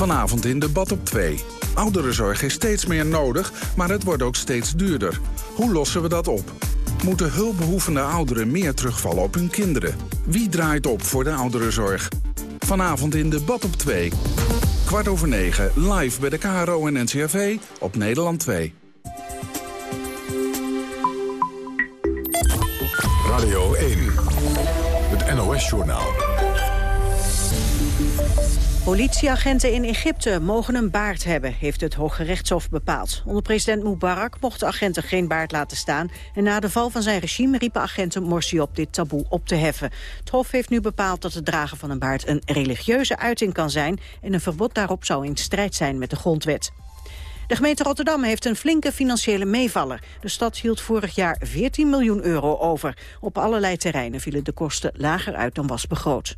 Vanavond in debat op 2. Ouderenzorg is steeds meer nodig, maar het wordt ook steeds duurder. Hoe lossen we dat op? Moeten hulpbehoevende ouderen meer terugvallen op hun kinderen? Wie draait op voor de ouderenzorg? Vanavond in debat op 2. Kwart over 9, live bij de KRO en NCRV op Nederland 2. Radio 1, het NOS-journaal. Politieagenten in Egypte mogen een baard hebben, heeft het Hoge Rechtshof bepaald. Onder president Mubarak mochten agenten geen baard laten staan... en na de val van zijn regime riepen agenten Morsi op dit taboe op te heffen. Het Hof heeft nu bepaald dat het dragen van een baard een religieuze uiting kan zijn... en een verbod daarop zou in strijd zijn met de grondwet. De gemeente Rotterdam heeft een flinke financiële meevaller. De stad hield vorig jaar 14 miljoen euro over. Op allerlei terreinen vielen de kosten lager uit dan was begroot.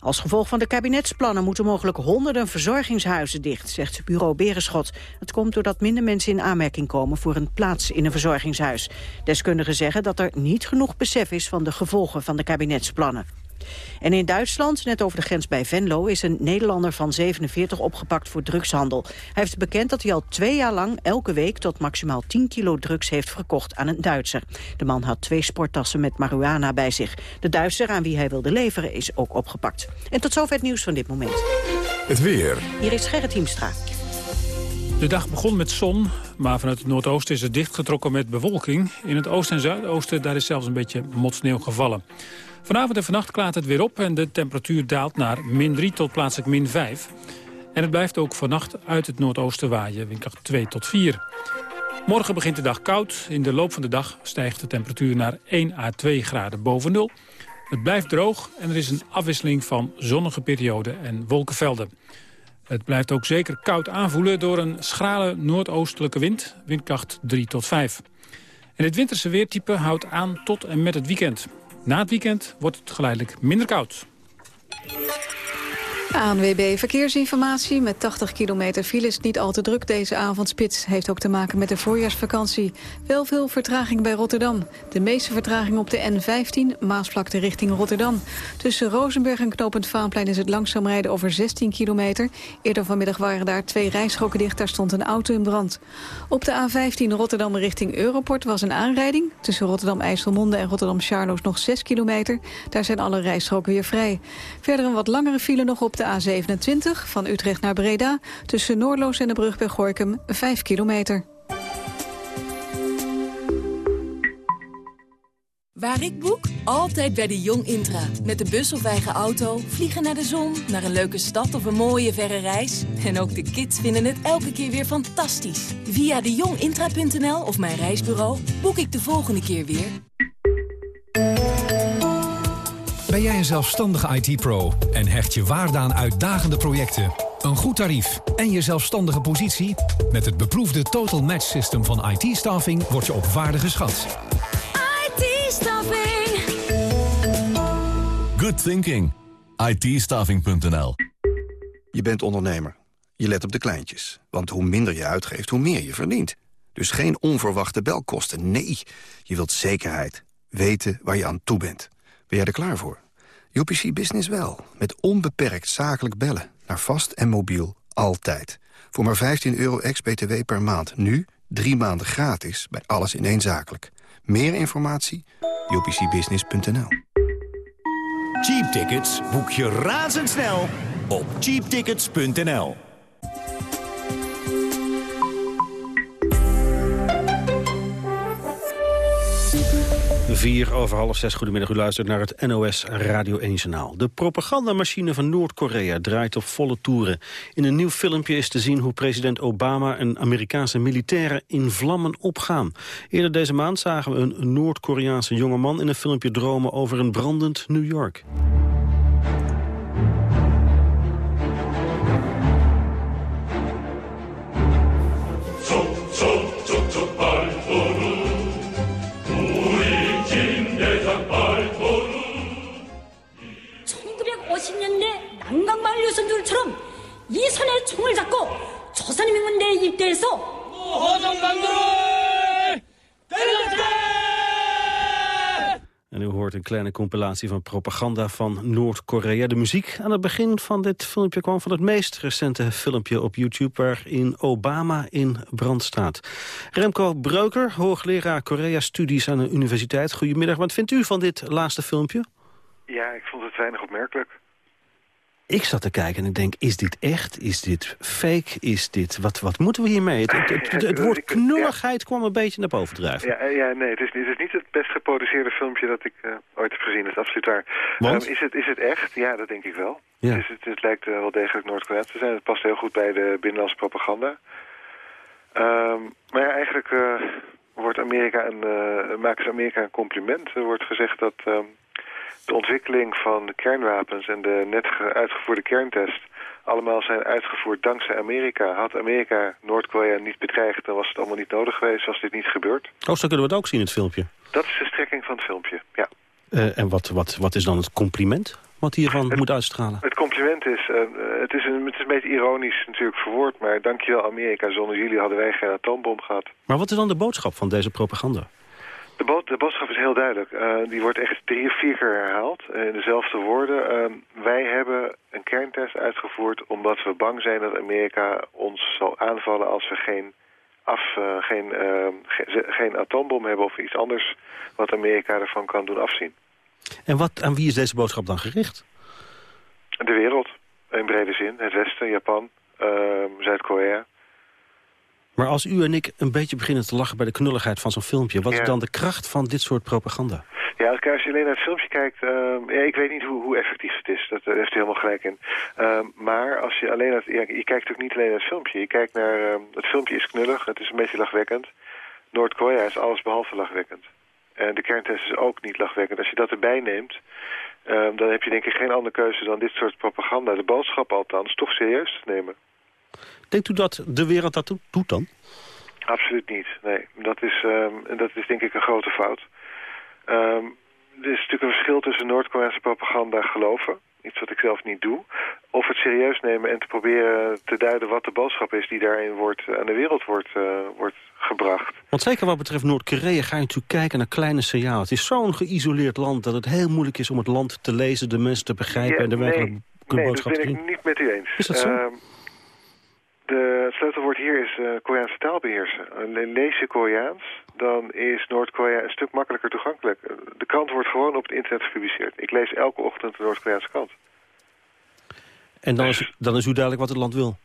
Als gevolg van de kabinetsplannen moeten mogelijk honderden verzorgingshuizen dicht, zegt bureau Berenschot. Het komt doordat minder mensen in aanmerking komen voor een plaats in een verzorgingshuis. Deskundigen zeggen dat er niet genoeg besef is van de gevolgen van de kabinetsplannen. En in Duitsland, net over de grens bij Venlo, is een Nederlander van 47 opgepakt voor drugshandel. Hij heeft bekend dat hij al twee jaar lang elke week tot maximaal 10 kilo drugs heeft verkocht aan een Duitser. De man had twee sporttassen met marihuana bij zich. De Duitser aan wie hij wilde leveren is ook opgepakt. En tot zover het nieuws van dit moment. Het weer. Hier is Gerrit Hiemstra. De dag begon met zon, maar vanuit het noordoosten is het dichtgetrokken met bewolking. In het oosten en zuidoosten daar is zelfs een beetje motsneeuw gevallen. Vanavond en vannacht klaart het weer op en de temperatuur daalt naar min 3 tot plaatselijk min 5. En het blijft ook vannacht uit het noordoosten waaien, windkracht 2 tot 4. Morgen begint de dag koud. In de loop van de dag stijgt de temperatuur naar 1 à 2 graden boven nul. Het blijft droog en er is een afwisseling van zonnige perioden en wolkenvelden. Het blijft ook zeker koud aanvoelen door een schrale noordoostelijke wind, windkracht 3 tot 5. En dit winterse weertype houdt aan tot en met het weekend. Na het weekend wordt het geleidelijk minder koud. ANWB Verkeersinformatie. Met 80 kilometer file is niet al te druk deze avondspits. Heeft ook te maken met de voorjaarsvakantie. Wel veel vertraging bij Rotterdam. De meeste vertraging op de N15, Maasvlakte richting Rotterdam. Tussen Rozenburg en Knopend Vaanplein is het langzaam rijden over 16 kilometer. Eerder vanmiddag waren daar twee rijstroken dicht. Daar stond een auto in brand. Op de A15 Rotterdam richting Europort was een aanrijding. Tussen Rotterdam-IJsselmonde en Rotterdam-Charloes nog 6 kilometer. Daar zijn alle rijstroken weer vrij. Verder een wat langere file nog op de A27 van Utrecht naar Breda... tussen Noordloos en de brug bij Gorkum 5 kilometer. Waar ik boek? Altijd bij de Jong Intra. Met de bus of eigen auto, vliegen naar de zon, naar een leuke stad of een mooie verre reis. En ook de kids vinden het elke keer weer fantastisch. Via dejongintra.nl of mijn reisbureau boek ik de volgende keer weer. Ben jij een zelfstandige IT-pro en hecht je waarde aan uitdagende projecten? Een goed tarief en je zelfstandige positie? Met het beproefde Total Match System van IT-staffing word je op waarde geschat. IT-staffing. Good thinking. it Je bent ondernemer. Je let op de kleintjes. Want hoe minder je uitgeeft, hoe meer je verdient. Dus geen onverwachte belkosten. Nee, je wilt zekerheid. Weten waar je aan toe bent. Ben jij er klaar voor? UPC Business wel. Met onbeperkt zakelijk bellen. Naar vast en mobiel. Altijd. Voor maar 15 euro ex-BTW per maand. Nu drie maanden gratis bij alles ineenzakelijk. Meer informatie? upcbusiness.nl Cheap tickets boek je razendsnel op cheaptickets.nl. Vier over half zes, goedemiddag. U luistert naar het NOS Radio 1 Journaal. De propagandamachine van Noord-Korea draait op volle toeren. In een nieuw filmpje is te zien hoe president Obama en Amerikaanse militairen in vlammen opgaan. Eerder deze maand zagen we een Noord-Koreaanse jongeman in een filmpje dromen over een brandend New York. 난강마을 유선들처럼 이 선에 총을 잡고 조선인민군대에 입대해서 허정방도를 En u hoort een kleine compilatie van propaganda van Noord-Korea. De muziek aan het begin van dit filmpje kwam van het meest recente filmpje op YouTube... waarin Obama in brand staat. Remco Breuker, hoogleraar Korea-studies aan de universiteit. Goedemiddag, wat vindt u van dit laatste filmpje? Ja, ik vond het weinig opmerkelijk. Ik zat te kijken en ik denk, is dit echt? Is dit fake? Is dit, wat, wat moeten we hiermee? Het, het, het, het woord knulligheid kwam een beetje naar boven drijven. Ja, ja nee, het is, het is niet het best geproduceerde filmpje dat ik uh, ooit heb gezien. Dat is absoluut waar. Want? Um, is, het, is het echt? Ja, dat denk ik wel. Ja. Het, het lijkt uh, wel degelijk Noord-Koreaans te zijn. Het past heel goed bij de binnenlandse propaganda. Um, maar ja, eigenlijk uh, wordt Amerika een, maken ze Amerika een compliment. Er wordt gezegd dat... Um, de ontwikkeling van de kernwapens en de net uitgevoerde kerntest allemaal zijn uitgevoerd dankzij Amerika. Had Amerika Noord-Korea niet bedreigd, dan was het allemaal niet nodig geweest, was dit niet gebeurd. Oh, zo kunnen we het ook zien in het filmpje. Dat is de strekking van het filmpje, ja. Uh, en wat, wat, wat is dan het compliment wat hiervan het, moet uitstralen? Het compliment is, uh, het, is een, het is een beetje ironisch natuurlijk verwoord, maar dankjewel Amerika, zonder jullie hadden wij geen atoombom gehad. Maar wat is dan de boodschap van deze propaganda? De, bo de, boodschap is heel duidelijk. Uh, die wordt echt drie of vier keer herhaald in dezelfde woorden. Uh, wij hebben een kerntest uitgevoerd omdat we bang zijn dat Amerika ons zal aanvallen als we geen, af, uh, geen, ge geen atoombom hebben of iets anders wat Amerika ervan kan doen afzien. En wat, aan wie is deze boodschap dan gericht? De wereld, in brede zin. Het Westen, Japan, Zuid-Korea. Maar als u en ik een beetje beginnen te lachen bij de knulligheid van zo'n filmpje... wat ja. is dan de kracht van dit soort propaganda? Ja, als je alleen naar het filmpje kijkt... Uh, ja, ik weet niet hoe, hoe effectief het is. Dat, daar heeft u helemaal gelijk in. Uh, maar als je alleen naar ja, je kijkt ook niet alleen naar het filmpje. Je kijkt naar... Uh, het filmpje is knullig, het is een beetje lachwekkend. Noord-Korea is alles behalve lachwekkend. En de kerntest is ook niet lachwekkend. Als je dat erbij neemt... dan heb je denk ik geen andere keuze dan dit soort propaganda. De boodschap althans, toch serieus te nemen. Denkt u dat de wereld dat doet dan? Absoluut niet, nee. Dat is, um, dat is denk ik een grote fout. Um, er is natuurlijk een verschil tussen Noord-Koreaanse propaganda geloven, iets wat ik zelf niet doe, of het serieus nemen en te proberen te duiden wat de boodschap is die daarin wordt, aan de wereld wordt, uh, wordt gebracht. Want zeker wat betreft Noord-Korea ga je natuurlijk kijken naar kleine signalen. Het is zo'n geïsoleerd land dat het heel moeilijk is om het land te lezen, de mensen te begrijpen ja, en de nee, werkelijke nee, boodschap te zien. Nee, dat ben ik niet met u eens. Is dat zo? Uh, de, het sleutelwoord hier is uh, Koreaanse taal beheersen. Uh, lees je Koreaans, dan is Noord-Korea een stuk makkelijker toegankelijk. De krant wordt gewoon op het internet gepubliceerd. Ik lees elke ochtend de Noord-Koreaanse krant. En dan is, dan is u duidelijk wat het land wil?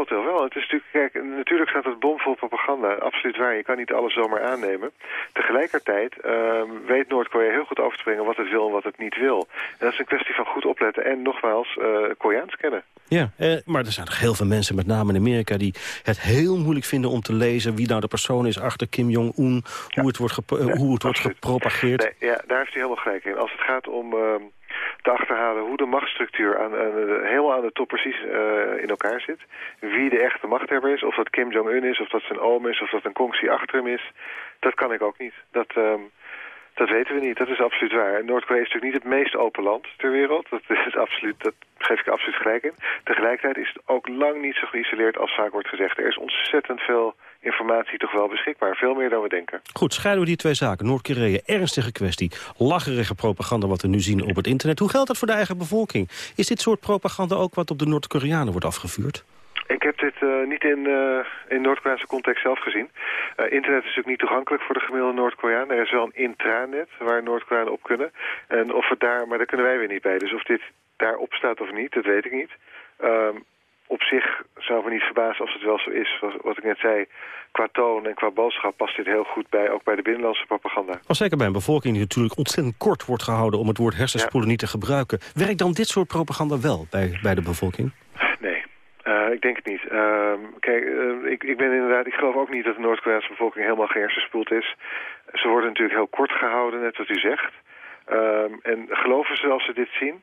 Groot deel wel. Het is natuurlijk, kijk, natuurlijk staat het bomvol propaganda. Absoluut waar. Je kan niet alles zomaar aannemen. Tegelijkertijd uh, weet Noord-Korea heel goed over te brengen wat het wil en wat het niet wil. En dat is een kwestie van goed opletten en nogmaals uh, Koreaans kennen. Ja, eh, maar er zijn toch heel veel mensen, met name in Amerika... die het heel moeilijk vinden om te lezen wie nou de persoon is achter Kim Jong-un... Ja. hoe het wordt, nee, hoe het wordt gepropageerd. Nee, ja, daar heeft hij helemaal gelijk in. Als het gaat om... Uh, te achterhalen hoe de machtsstructuur aan, helemaal aan de top precies uh, in elkaar zit. Wie de echte machthebber is, of dat Kim Jong-un is, of dat zijn oom is, of dat een Kongsi achter hem is. Dat kan ik ook niet. Dat, um, dat weten we niet, dat is absoluut waar. Noord-Korea is natuurlijk niet het meest open land ter wereld. Dat, is absoluut, dat geef ik absoluut gelijk in. Tegelijkertijd is het ook lang niet zo geïsoleerd als vaak wordt gezegd. Er is ontzettend veel informatie toch wel beschikbaar. Veel meer dan we denken. Goed, scheiden we die twee zaken. Noord-Korea, ernstige kwestie. Lacherige propaganda wat we nu zien op het internet. Hoe geldt dat voor de eigen bevolking? Is dit soort propaganda ook wat op de Noord-Koreanen wordt afgevuurd? Ik heb dit uh, niet in, uh, in Noord-Koreaanse context zelf gezien. Uh, internet is natuurlijk niet toegankelijk voor de gemiddelde Noord-Koreaan. Er is wel een intranet waar Noord-Koreanen op kunnen. En of het daar, maar daar kunnen wij weer niet bij. Dus of dit daarop staat of niet, dat weet ik niet. Um, op zich zou me niet verbazen als het wel zo is. Wat, wat, ik net zei, qua toon en qua boodschap past dit heel goed bij, ook bij de binnenlandse propaganda. Al zeker bij een bevolking die natuurlijk ontzettend kort wordt gehouden om het woord hersenspoelen niet te gebruiken. Werkt dan dit soort propaganda wel bij, bij de bevolking? Nee, uh, ik denk het niet. Uh, kijk, uh, ik, ik ben inderdaad, ik geloof ook niet dat de Noord-Koreaanse bevolking helemaal gehersenspoeld is. Ze worden natuurlijk heel kort gehouden, net wat u zegt. Ehm, en geloven ze als ze dit zien?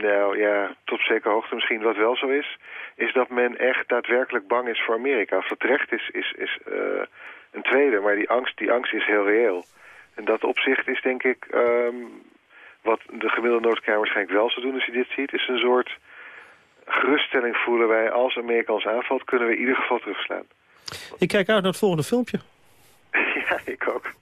Nou ja, tot zekere hoogte misschien. Wat wel zo is, is dat men echt daadwerkelijk bang is voor Amerika. Of dat terecht is, is, is uh, een tweede. Maar die angst, die angst is heel reëel. En dat opzicht is denk ik... Um, wat de gemiddelde Noord-Korea waarschijnlijk wel zou doen als hij dit ziet... is een soort geruststelling voelen wij... als Amerika ons aanvalt, kunnen we in ieder geval terugslaan. Ik kijk uit naar het volgende filmpje. ja, ik ook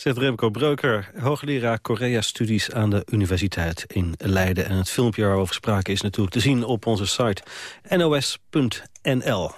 zegt Remco Breuker, hoogleraar Korea-studies aan de Universiteit in Leiden. En het filmpje waarover sprake is natuurlijk te zien op onze site nos.nl.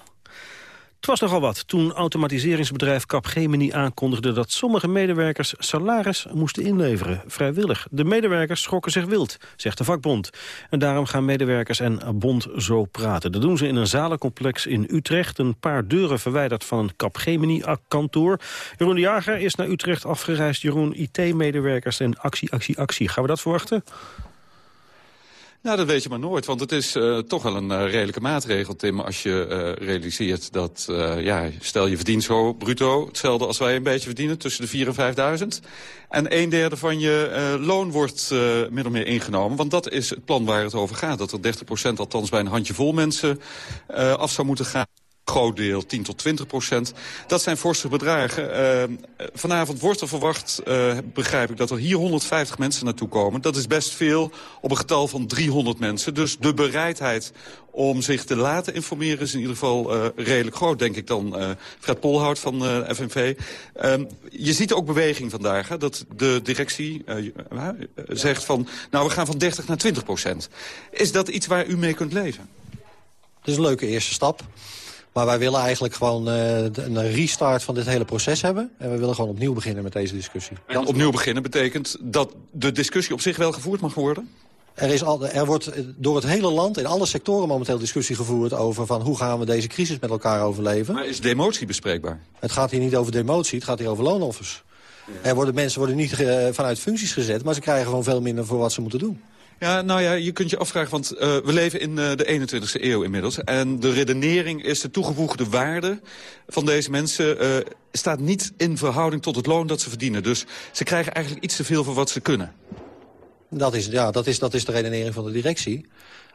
Het was nogal wat toen automatiseringsbedrijf Capgemini aankondigde dat sommige medewerkers salaris moesten inleveren, vrijwillig. De medewerkers schrokken zich wild, zegt de vakbond. En daarom gaan medewerkers en bond zo praten. Dat doen ze in een zalencomplex in Utrecht, een paar deuren verwijderd van een Capgemini-kantoor. Jeroen de Jager is naar Utrecht afgereisd. Jeroen, IT-medewerkers en actie, actie, actie. Gaan we dat verwachten? Nou, dat weet je maar nooit, want het is uh, toch wel een uh, redelijke maatregel, Tim... als je uh, realiseert dat, ja, stel je verdient zo bruto... hetzelfde als wij een beetje verdienen, tussen de 4.000 en 5.000... en een derde van je loon wordt min of meer ingenomen. Want dat is het plan waar het over gaat. Dat er 30% althans bij een handjevol mensen af zou moeten gaan groot deel, 10 tot 20 procent. Dat zijn forse bedragen. Uh, vanavond wordt er verwacht, uh, begrijp ik, dat er hier 150 mensen naartoe komen. Dat is best veel op een getal van 300 mensen. Dus de bereidheid om zich te laten informeren is in ieder geval uh, redelijk groot, denk ik dan. Fred Polhout van FNV. Uh, je ziet ook beweging vandaag, hè, dat de directie zegt van... nou, we gaan van 30 naar 20 procent. Is dat iets waar u mee kunt leven? Het is een leuke eerste stap. Maar wij willen eigenlijk gewoon uh, een restart van dit hele proces hebben. En we willen gewoon opnieuw beginnen met deze discussie. En opnieuw beginnen betekent dat de discussie op zich wel gevoerd mag worden? Er, is al, er wordt door het hele land, in alle sectoren momenteel discussie gevoerd over van hoe gaan we deze crisis met elkaar overleven. Maar is demotie bespreekbaar? Het gaat hier niet over demotie, het gaat hier over loonoffers. Ja. Er worden, mensen worden niet uh, vanuit functies gezet, maar ze krijgen gewoon veel minder voor wat ze moeten doen. Ja, nou ja, je kunt je afvragen, want uh, we leven in uh, de 21ste eeuw inmiddels. En de redenering is de toegevoegde waarde van deze mensen... Uh, staat niet in verhouding tot het loon dat ze verdienen. Dus ze krijgen eigenlijk iets te veel voor wat ze kunnen. Dat is, ja, dat is, dat is de redenering van de directie.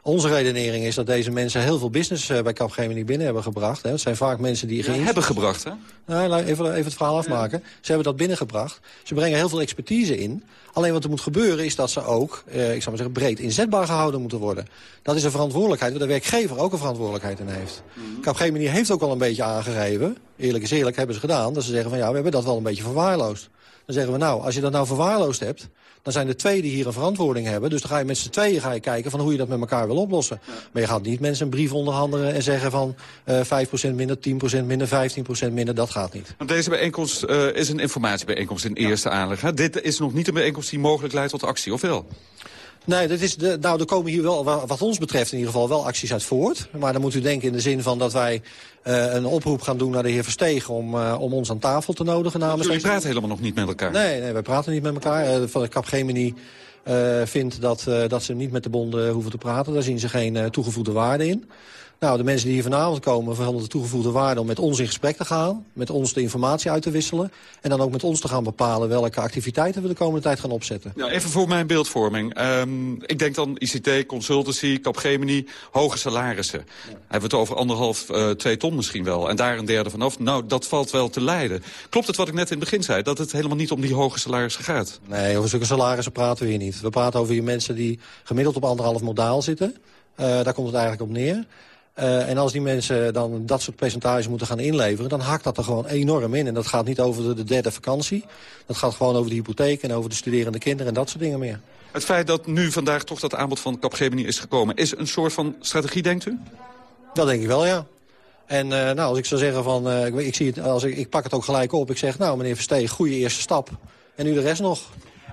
Onze redenering is dat deze mensen heel veel business uh, bij Capgemini binnen hebben gebracht. Hè. Het zijn vaak mensen die... Ja, hebben gebracht, hè? Nou, even, even het verhaal afmaken. Ja. Ze hebben dat binnengebracht. Ze brengen heel veel expertise in. Alleen wat er moet gebeuren is dat ze ook, eh, ik zou maar zeggen, breed inzetbaar gehouden moeten worden. Dat is een verantwoordelijkheid waar de werkgever ook een verantwoordelijkheid in heeft. Mm. Capgemini heeft ook al een beetje aangegeven, eerlijk is eerlijk hebben ze gedaan, dat ze zeggen van ja, we hebben dat wel een beetje verwaarloosd. Dan zeggen we nou, als je dat nou verwaarloosd hebt... dan zijn er twee die hier een verantwoording hebben. Dus dan ga je met z'n tweeën ga je kijken van hoe je dat met elkaar wil oplossen. Maar je gaat niet mensen een brief onderhandelen en zeggen van... Uh, 5% minder, 10% minder, 15% minder. Dat gaat niet. Deze bijeenkomst uh, is een informatiebijeenkomst in eerste aanleg. Hè? Dit is nog niet een bijeenkomst die mogelijk leidt tot actie, of wel? Nee, dat is de, nou, er komen hier wel, wat ons betreft in ieder geval, wel acties uit voort. Maar dan moet u denken in de zin van dat wij uh, een oproep gaan doen naar de heer Verstegen... om, uh, om ons aan tafel te nodigen namens... Jullie praten helemaal nog niet met elkaar? Nee, nee wij praten niet met elkaar. Uh, van de Capgemini vindt dat, dat ze niet met de bonden hoeven te praten. Daar zien ze geen toegevoegde waarde in. Nou, de mensen die hier vanavond komen verhandelen de toegevoegde waarde om met ons in gesprek te gaan. Met ons de informatie uit te wisselen. En dan ook met ons te gaan bepalen welke activiteiten we de komende tijd gaan opzetten. Ja, even voor mijn beeldvorming. Um, ik denk dan ICT, consultancy, Capgemini, hoge salarissen. Ja. Hebben we het over anderhalf, uh, twee ton misschien wel. En daar een derde vanaf. Nou, dat valt wel te leiden. Klopt het wat ik net in het begin zei? Dat het helemaal niet om die hoge salarissen gaat? Nee, over zulke salarissen praten we hier niet. We praten over hier mensen die gemiddeld op anderhalf modaal zitten. Uh, daar komt het eigenlijk op neer. Uh, en als die mensen dan dat soort percentages moeten gaan inleveren... dan hakt dat er gewoon enorm in. En dat gaat niet over de, de derde vakantie. Dat gaat gewoon over de hypotheek en over de studerende kinderen en dat soort dingen meer. Het feit dat nu vandaag toch dat aanbod van Capgemini is gekomen... is een soort van strategie, denkt u? Dat denk ik wel, ja. En uh, nou, als ik zou zeggen van, uh, ik, ik, zie het, als ik, ik pak het ook gelijk op. Ik zeg, nou meneer Versteeg, goede eerste stap. En nu de rest nog.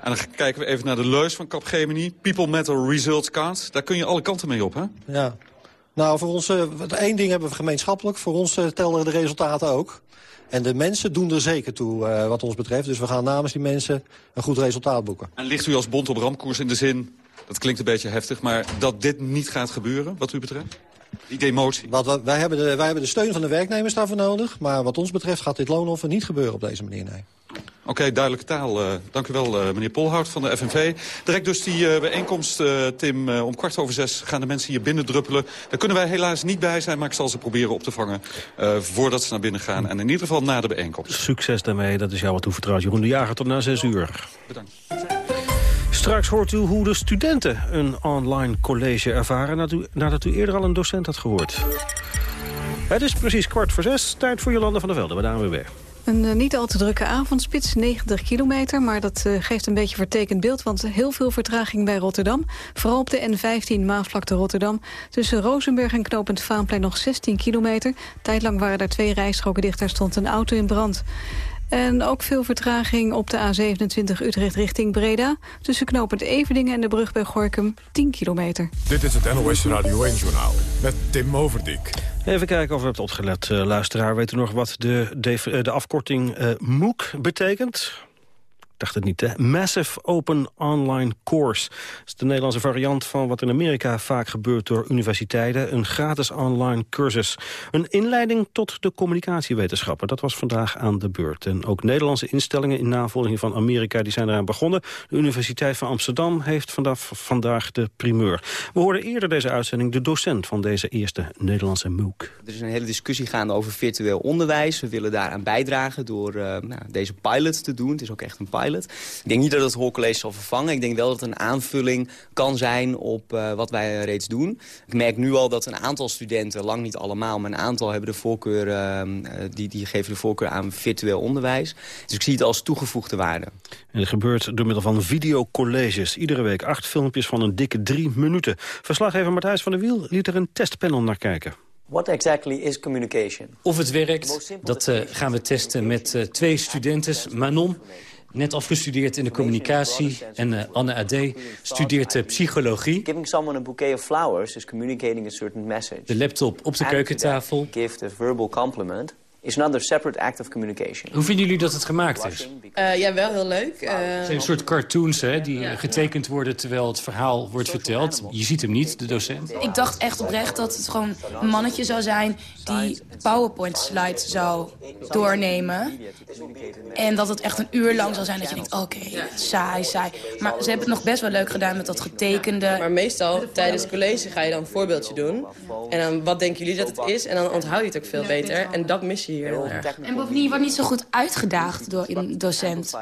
En dan kijken we even naar de leus van Capgemini. People Matter Results Card. Daar kun je alle kanten mee op, hè? Ja. Nou, voor ons, uh, één ding hebben we gemeenschappelijk. Voor ons uh, tellen de resultaten ook. En de mensen doen er zeker toe, uh, wat ons betreft. Dus we gaan namens die mensen een goed resultaat boeken. En ligt u als bond op ramkoers in de zin, dat klinkt een beetje heftig... maar dat dit niet gaat gebeuren, wat u betreft? Die demotie. Wat, wij, hebben de, wij hebben de steun van de werknemers daarvoor nodig. Maar wat ons betreft gaat dit loonoffer niet gebeuren op deze manier, nee. Oké, okay, duidelijke taal. Uh, dank u wel, uh, meneer Polhout van de FNV. Direct dus die uh, bijeenkomst, Tim. om kwart over zes gaan de mensen hier binnen druppelen. Daar kunnen wij helaas niet bij zijn, maar ik zal ze proberen op te vangen... voordat ze naar binnen gaan. En in ieder geval na de bijeenkomst. Succes daarmee, dat is jou wat toevertrouwd. Jeroen de Jager tot na zes uur. Bedankt. Straks hoort u hoe de studenten een online college ervaren... nadat u, nadat u eerder al een docent had gehoord. Het is precies kwart voor zes. Tijd voor Jolanda van der Velde bij de ANWB. Een uh, niet al te drukke avondspits, 90 kilometer. Maar dat uh, geeft een beetje vertekend beeld, want heel veel vertraging bij Rotterdam. Vooral op de N15 Maasvlakte Rotterdam. Tussen Rozenburg en Knopend Vaanplein nog 16 kilometer. Tijdlang waren daar twee rijstroken dicht, daar stond een auto in brand. En ook veel vertraging op de A27 Utrecht richting Breda. Tussen knooppunt Everdingen en de brug bij Gorkum 10 kilometer. Dit is het NOS Radio 1-journaal met Tim Overdijk. Even kijken of we het opgelet, uh, luisteraar. Weet u nog wat de, de, de afkorting uh, MOOC betekent? Dacht het niet, hè? Massive Open Online Course. Dat is de Nederlandse variant van wat in Amerika vaak gebeurt door universiteiten. Een gratis online cursus. Een inleiding tot de communicatiewetenschappen. Dat was vandaag aan de beurt. En ook Nederlandse instellingen in navolging van Amerika die zijn eraan begonnen. De Universiteit van Amsterdam heeft vandaag, vandaag de primeur. We hoorden eerder deze uitzending de docent van deze eerste Nederlandse MOOC. Er is een hele discussie gaande over virtueel onderwijs. We willen daaraan bijdragen door uh, nou, deze pilot te doen. Het is ook echt een pilot. Ik denk niet dat het hoorcollege zal vervangen. Ik denk wel dat het een aanvulling kan zijn op uh, wat wij reeds doen. Ik merk nu al dat een aantal studenten, lang niet allemaal... maar een aantal hebben de voorkeur, uh, die, die geven de voorkeur aan virtueel onderwijs. Dus ik zie het als toegevoegde waarde. En dat gebeurt door middel van videocolleges. Iedere week acht filmpjes van een dikke drie minuten. Verslaggever Matthijs van der Wiel liet er een testpanel naar kijken. What exactly is communication? Of het werkt, dat uh, gaan we testen met uh, twee studenten. Manon net afgestudeerd in de communicatie. En uh, Anne Ade studeert uh, psychologie. Giving someone a bouquet of flowers is communicating a certain message. De laptop op de keukentafel. Gift a verbal compliment is another separate act of communication. Hoe vinden jullie dat het gemaakt is? Uh, ja, wel heel leuk. Uh, het zijn een soort cartoons hè, die ja. getekend worden terwijl het verhaal wordt verteld. Je ziet hem niet, de docent. Ik dacht echt oprecht dat het gewoon een mannetje zou zijn... die PowerPoint-slide zou doornemen. En dat het echt een uur lang zou zijn dat je denkt... oké, okay, saai, saai. Maar ze hebben het nog best wel leuk gedaan met dat getekende. Maar meestal tijdens het college ga je dan een voorbeeldje doen. En dan, wat denken jullie dat het is? En dan onthoud je het ook veel beter. En dat mis je hier heel erg. En bovendien, je wordt niet zo goed uitgedaagd door een docent.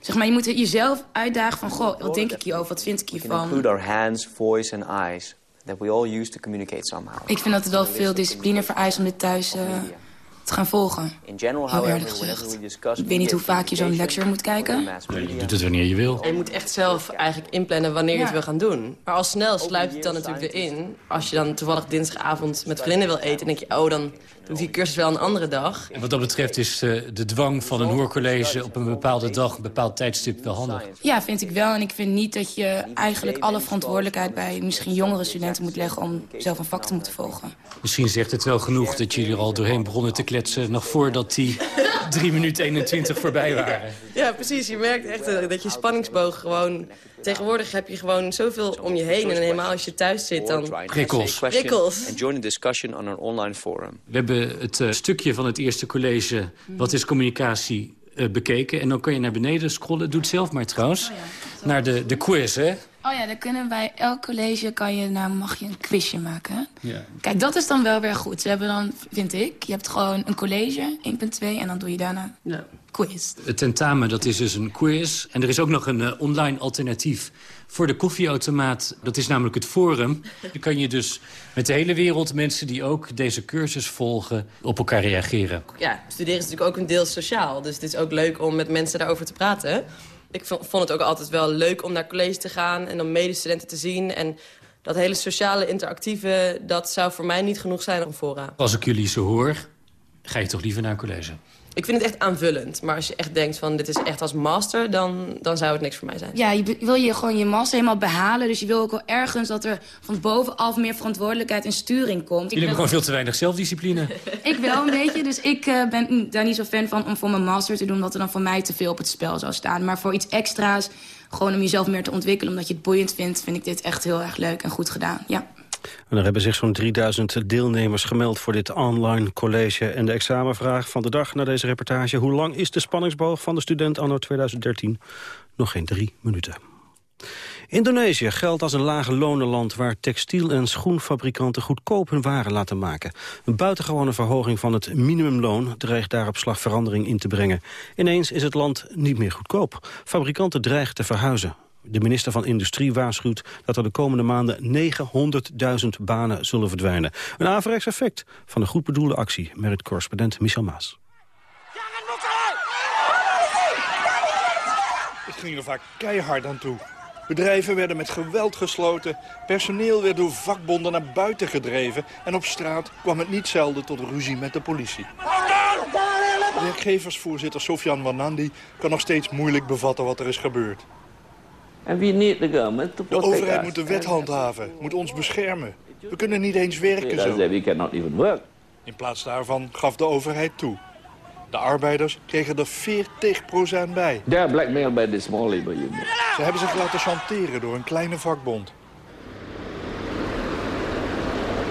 Zeg maar, je moet jezelf uitdagen van... goh, wat denk ik hierover, wat vind ik hiervan? include our hands, voice and eyes. That we all use to communicate somehow. Ik vind dat het wel veel discipline vereist om dit thuis... Uh, te gaan volgen. In general, Heel eerlijk gezegd. Ik weet niet hoe vaak je zo'n lecture moet kijken. Ja, je doet het wanneer je wil. En je moet echt zelf eigenlijk inplannen wanneer je het wil gaan doen. Maar al snel sluit het dan natuurlijk erin. Als je dan toevallig dinsdagavond met vriendinnen wil eten... dan denk je, oh, dan doe ik die cursus wel een andere dag. En wat dat betreft is uh, de dwang van een hoorcollege... op een bepaalde dag, een bepaald tijdstip wel handig. Ja, vind ik wel. En ik vind niet dat je eigenlijk alle verantwoordelijkheid... bij misschien jongere studenten moet leggen om zelf een vak te moeten volgen. Misschien zegt het wel genoeg dat jullie er al doorheen begonnen te kletsen... nog voordat die 3 minuten 21 voorbij waren. Ja, precies. Je merkt echt eh, dat je spanningsboog gewoon... Tegenwoordig heb je gewoon zoveel om je heen. En helemaal als je thuis zit, dan... Prikkels. Prikkels. And join a discussion on our online forum. We hebben het eh, stukje van het eerste college... Wat is communicatie eh, bekeken. En dan kan je naar beneden scrollen. Doe het zelf maar trouwens. Naar de, de quiz, hè? Oh ja, dan kunnen bij elk college kan je, nou, mag je een quizje maken. Ja. Kijk, dat is dan wel weer goed. Ze hebben dan, vind ik, je hebt gewoon een college, 1.2... en dan doe je daarna quiz. Het tentamen, dat is dus een quiz. En er is ook nog een eh, online alternatief voor de koffieautomaat. Dat is namelijk het forum. Dan kan je dus met de hele wereld mensen die ook deze cursus volgen... op elkaar reageren. Ja, studeren is natuurlijk ook een deel sociaal. Dus het is ook leuk om met mensen daarover te praten. Ik vo- vond het ook altijd wel leuk om naar college te gaan... en dan medestudenten te zien. En dat hele sociale, interactieve... dat zou voor mij niet genoeg zijn om fora. Als ik jullie zo hoor, ga je toch liever naar college? Ik vind het echt aanvullend. Maar als je echt denkt van dit is echt als master... dan, dan zou het niks voor mij zijn. Ja, je wil je gewoon je master helemaal behalen. Dus je wil ook wel ergens dat er van bovenaf meer verantwoordelijkheid en sturing komt. Jullie hebben gewoon veel te weinig zelfdiscipline. Ik wel een beetje, dus ik eh, ben daar niet zo fan van om voor mijn master te doen... omdat er dan voor mij te veel op het spel zou staan. Maar voor iets extra's, gewoon om jezelf meer te ontwikkelen... omdat je het boeiend vindt, vind ik dit echt heel erg leuk en goed gedaan. Ja. Er hebben zich zo'n 3000 deelnemers gemeld voor dit online college. En de examenvraag van de dag na deze reportage. Hoe lang is de spanningsboog van de student anno 2013? Nog geen drie minuten. Indonesië geldt als een lage lonenland waar textiel- en schoenfabrikanten goedkoop hun waren laten maken. Een buitengewone verhoging van het minimumloon dreigt daar op slag verandering in te brengen. Ineens is het land niet meer goedkoop. Fabrikanten dreigen te verhuizen. De minister van Industrie waarschuwt dat er de komende maanden 900.000 banen zullen verdwijnen. Een averechts effect van een goed bedoelde actie, merkt correspondent Michel Maas. Het ging er vaak keihard aan toe. Bedrijven werden met geweld gesloten, personeel werd door vakbonden naar buiten gedreven... en op straat kwam het niet zelden tot ruzie met de politie. Werkgeversvoorzitter Sofian Wanandi kan nog steeds moeilijk bevatten wat er is gebeurd. The government to De protect overheid moet de wet handhaven, moet ons beschermen. We kunnen niet eens werken zo. that we cannot even work. In plaats daarvan gaf de overheid toe. De arbeiders kregen er 40% bij. Blackmailed by the small labor union. Ze hebben zich laten chanteren door een kleine vakbond.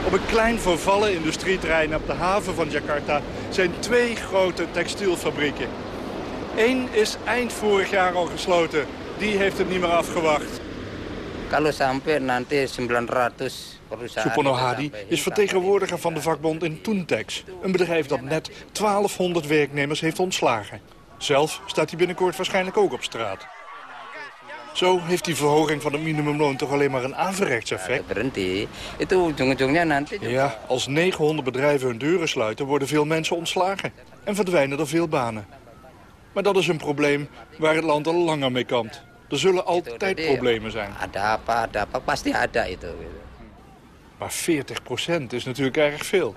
Op een klein vervallen industrieterrein op de haven van Jakarta zijn twee grote textielfabrieken. Eén is eind vorig jaar al gesloten. Die heeft het niet meer afgewacht. Kalau sampai nanti 900 perusahaan Supono Hadi is vertegenwoordiger van de vakbond in Toentex. Een bedrijf dat net 1200 werknemers heeft ontslagen. Zelf staat hij binnenkort waarschijnlijk ook op straat. Zo heeft die verhoging van het minimumloon toch alleen maar een averechts effect. Ja, als 900 bedrijven hun deuren sluiten, worden veel mensen ontslagen. En verdwijnen er veel banen. Maar dat is een probleem waar het land al langer mee kampt. Er zullen altijd problemen zijn. ada apa, ada apa, pasti ada itu. Maar 40% is natuurlijk erg veel.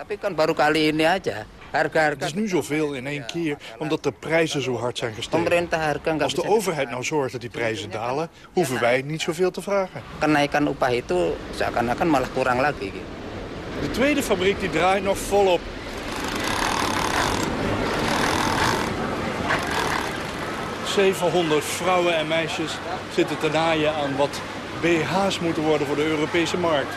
Het is nu zoveel in één keer, omdat de prijzen zo hard zijn gestegen. Als de overheid nou zorgt dat die prijzen dalen, hoeven wij niet zoveel te vragen. De tweede fabriek die draait nog volop. ...700 vrouwen en meisjes zitten te naaien aan wat BH's moeten worden voor de Europese markt.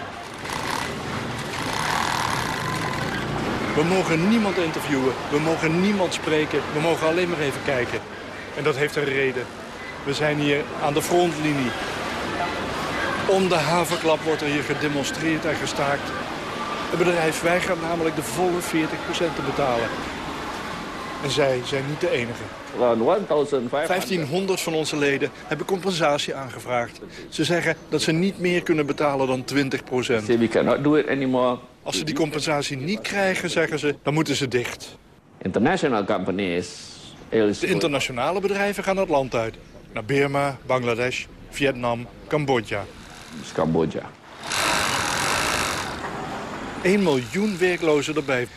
We mogen niemand interviewen, we mogen niemand spreken, we mogen alleen maar even kijken. En dat heeft een reden. We zijn hier aan de frontlinie. Om de havenklap wordt er hier gedemonstreerd en gestaakt. Het bedrijf weigert namelijk de volle 40% te betalen. En zij zijn niet de enige. Around 1500. 1500 van onze leden hebben compensatie aangevraagd. Ze zeggen dat ze niet meer kunnen betalen dan 20%. Say we cannot do it anymore. Als ze die compensatie niet krijgen, zeggen ze, dan moeten ze dicht. International companies. De internationale bedrijven gaan het land uit. Naar Burma, Bangladesh, Vietnam, Cambodja. Cambodja. 1 miljoen werklozen erbij.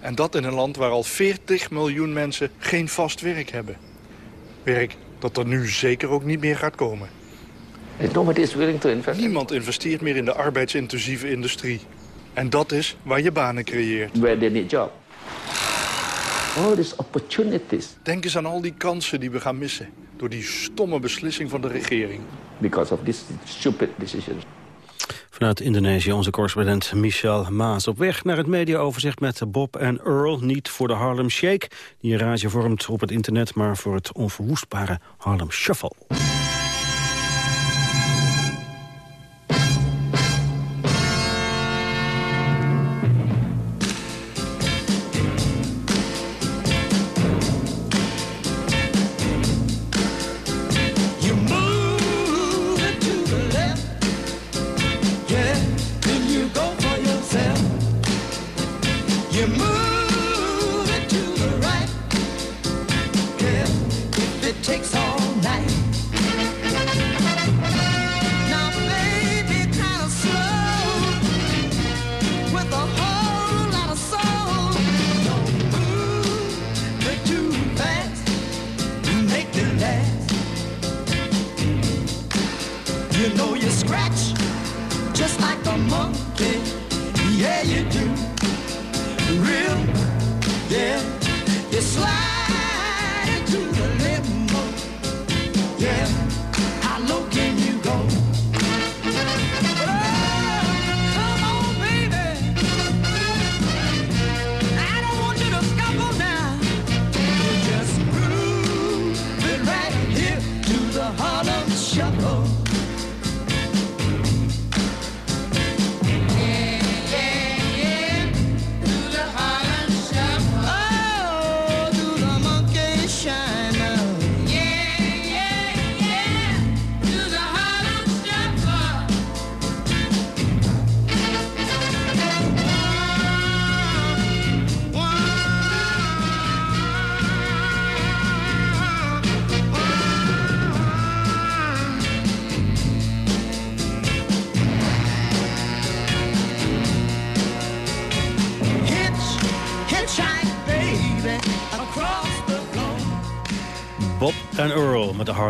En dat in een land waar al 40 miljoen mensen geen vast werk hebben. Werk dat er nu zeker ook niet meer gaat komen. Nobody is willing to invest. Niemand investeert meer in de arbeidsintensieve industrie. En dat is waar je banen creëert. Where they need job. All these opportunities. Denk eens aan al die kansen die we gaan missen. Door die stomme beslissing van de regering. Because of these stupid decisions. Vanuit Indonesië onze correspondent Michel Maas. Op weg naar het mediaoverzicht met Bob en Earl. Niet voor de Harlem Shake, die een rage vormt op het internet... maar voor het onverwoestbare Harlem Shuffle.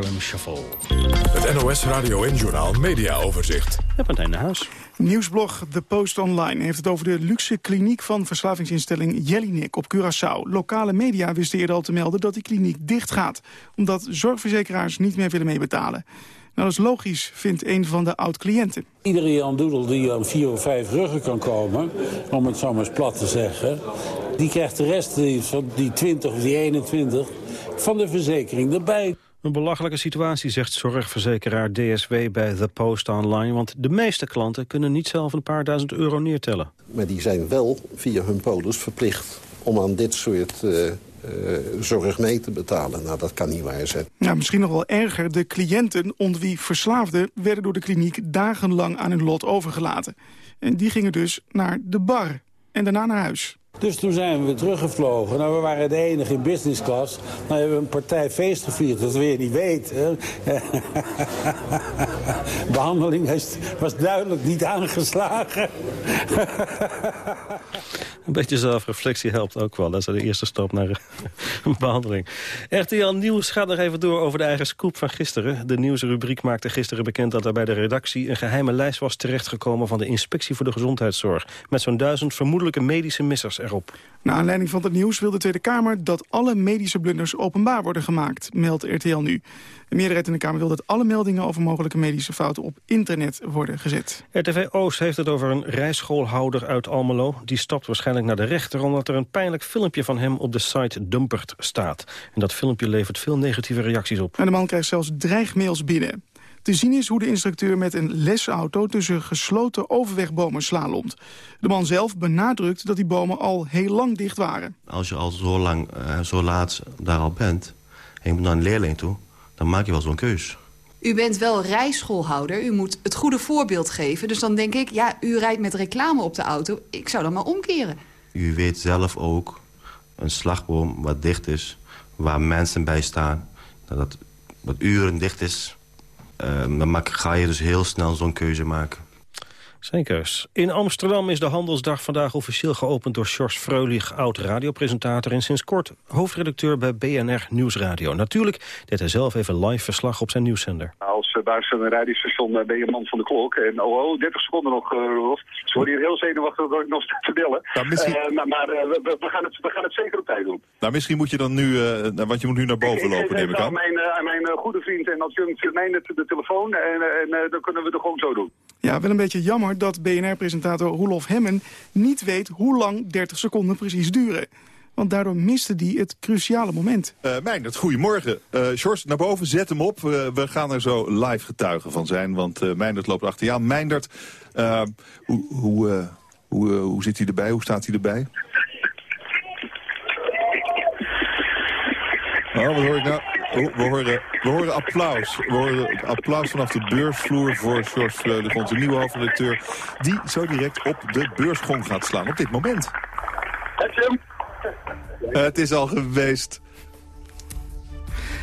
Harlem Shuffle. Het NOS Radio en Journaal Mediaoverzicht. En Martijn Huis. Nieuwsblog The Post Online heeft het over de luxe kliniek van verslavingsinstelling Jellinek op Curaçao. Lokale media wisten eerder al te melden dat die kliniek dicht gaat, omdat zorgverzekeraars niet meer willen meebetalen. Nou, dat is logisch, vindt een van de oud-cliënten. Iedere Jan Doedel die aan vier of vijf ruggen kan komen, om het zo maar eens plat te zeggen... die krijgt de rest, die, van die 20 of die 21, van de verzekering erbij. Een belachelijke situatie, zegt zorgverzekeraar DSW bij The Post Online. Want de meeste klanten kunnen niet zelf een paar duizend euro neertellen. Maar die zijn wel via hun polis verplicht om aan dit soort eh, eh, zorg mee te betalen. Nou, dat kan niet waar zijn. Nou, misschien nog wel erger, de cliënten onder wie verslaafden... werden door de kliniek dagenlang aan hun lot overgelaten. En die gingen dus naar de bar en daarna naar huis. Dus toen zijn we teruggevlogen. Nou, we waren de enige in business class. Nou hebben we een partij feest gevierd, dat wil je niet weten. Behandeling was duidelijk niet aangeslagen. Een beetje zelfreflectie helpt ook wel. Dat is de eerste stap naar een behandeling. RTL Nieuws gaat nog even door over de eigen scoop van gisteren. De nieuwsrubriek maakte gisteren bekend dat er bij de redactie... een geheime lijst was terechtgekomen van de Inspectie voor de Gezondheidszorg. Met zo'n duizend vermoedelijke medische missers erop. Naar aanleiding van het nieuws wil de Tweede Kamer dat alle medische blunders openbaar worden gemaakt, meldt RTL nu. De meerderheid in de Kamer wil dat alle meldingen over mogelijke medische fouten op internet worden gezet. RTV Oost heeft het over een rijschoolhouder uit Almelo. Die stapt waarschijnlijk naar de rechter omdat er een pijnlijk filmpje van hem op de site Dumpert staat. En dat filmpje levert veel negatieve reacties op. En de man krijgt zelfs dreigmails binnen. Te zien is hoe de instructeur met een lesauto tussen gesloten overwegbomen slalomt. De man zelf benadrukt dat die bomen al heel lang dicht waren. Als je al zo lang, eh, zo laat daar al bent... en je moet naar een leerling toe, dan maak je wel zo'n keus. U bent wel rijschoolhouder, u moet het goede voorbeeld geven. Dus dan denk ik, ja, u rijdt met reclame op de auto. Ik zou dan maar omkeren. U weet zelf ook, een slagboom wat dicht is... waar mensen bij staan, dat het wat uren dicht is... eh, dan maak- ga je dus heel snel zo'n keuze maken. Zeker. In Amsterdam is de Handelsdag vandaag officieel geopend door Sjors Freulich, oud-radiopresentator en sinds kort hoofdredacteur bij BNR Nieuwsradio. Natuurlijk deed hij zelf even live verslag op zijn nieuwszender. Als uh, baas van een radiostation uh, ben je man van de klok. En oh, oh 30 seconden nog, uh, Rolf. Sorry, hier heel zenuwachtig dat ik nog sta te bellen. Nou, misschien... maar, maar we, we, gaan het, we gaan het zeker op tijd doen. Nou, misschien moet je dan nu, want je moet nu naar boven ik, lopen, ik, neem ik aan. aan mijn, aan mijn goede vriend en adjunct Meijnet de telefoon. En, en dan kunnen we het gewoon zo doen. Ja, wel een beetje jammer dat BNR-presentator Roelof Hemmen niet weet hoe lang 30 seconden precies duren. Want daardoor miste hij het cruciale moment. Uh, Meindert, goedemorgen. Uh, naar boven, zet hem op. Uh, we gaan er zo live getuigen van zijn, want uh, loopt achter je aan. Hoe, hoe, hoe zit hij erbij? Hoe staat hij erbij? Oh, wat hoor ik nou? We horen, we horen applaus. We horen applaus vanaf de beursvloer voor George Freulich, onze nieuwe hoofdredacteur... die zo direct op de beursgong gaat slaan op dit moment. Het is al geweest.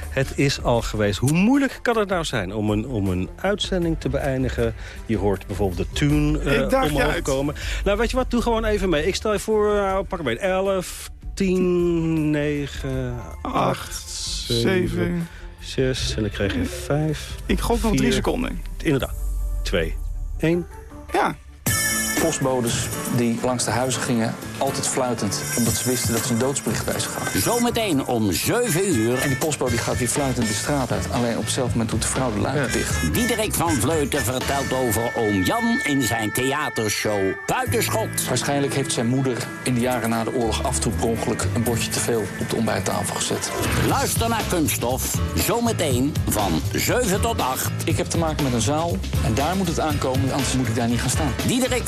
Het is al geweest. Hoe moeilijk kan het nou zijn om een, om een uitzending te beëindigen? Je hoort bijvoorbeeld de tune uh, omhoog komen. Nou, weet je wat? Doe gewoon even mee. Ik stel je voor, uh, pak hem bij 11, 10, 9, 8, 7, 6 en dan krijg je 5. Ik gok nog 3 seconden. Inderdaad. 2, 1. Ja. Postbodes die langs de huizen gingen, altijd fluitend. Omdat ze wisten dat ze een doodsbericht bij zich hadden. Zometeen om 7 uur. En die postbode die gaat weer fluitend de straat uit. Alleen op hetzelfde moment doet de vrouw de luik dicht. Diederik van Vleuten vertelt over oom Jan in zijn theatershow Buitenschot. Waarschijnlijk heeft zijn moeder in de jaren na de oorlog af en toe per ongeluk een bordje te veel op de ontbijttafel gezet. Luister naar Kunststof, zometeen van 7 tot 8. Ik heb te maken met een zaal en daar moet het aankomen, anders moet ik daar niet gaan staan. Diederik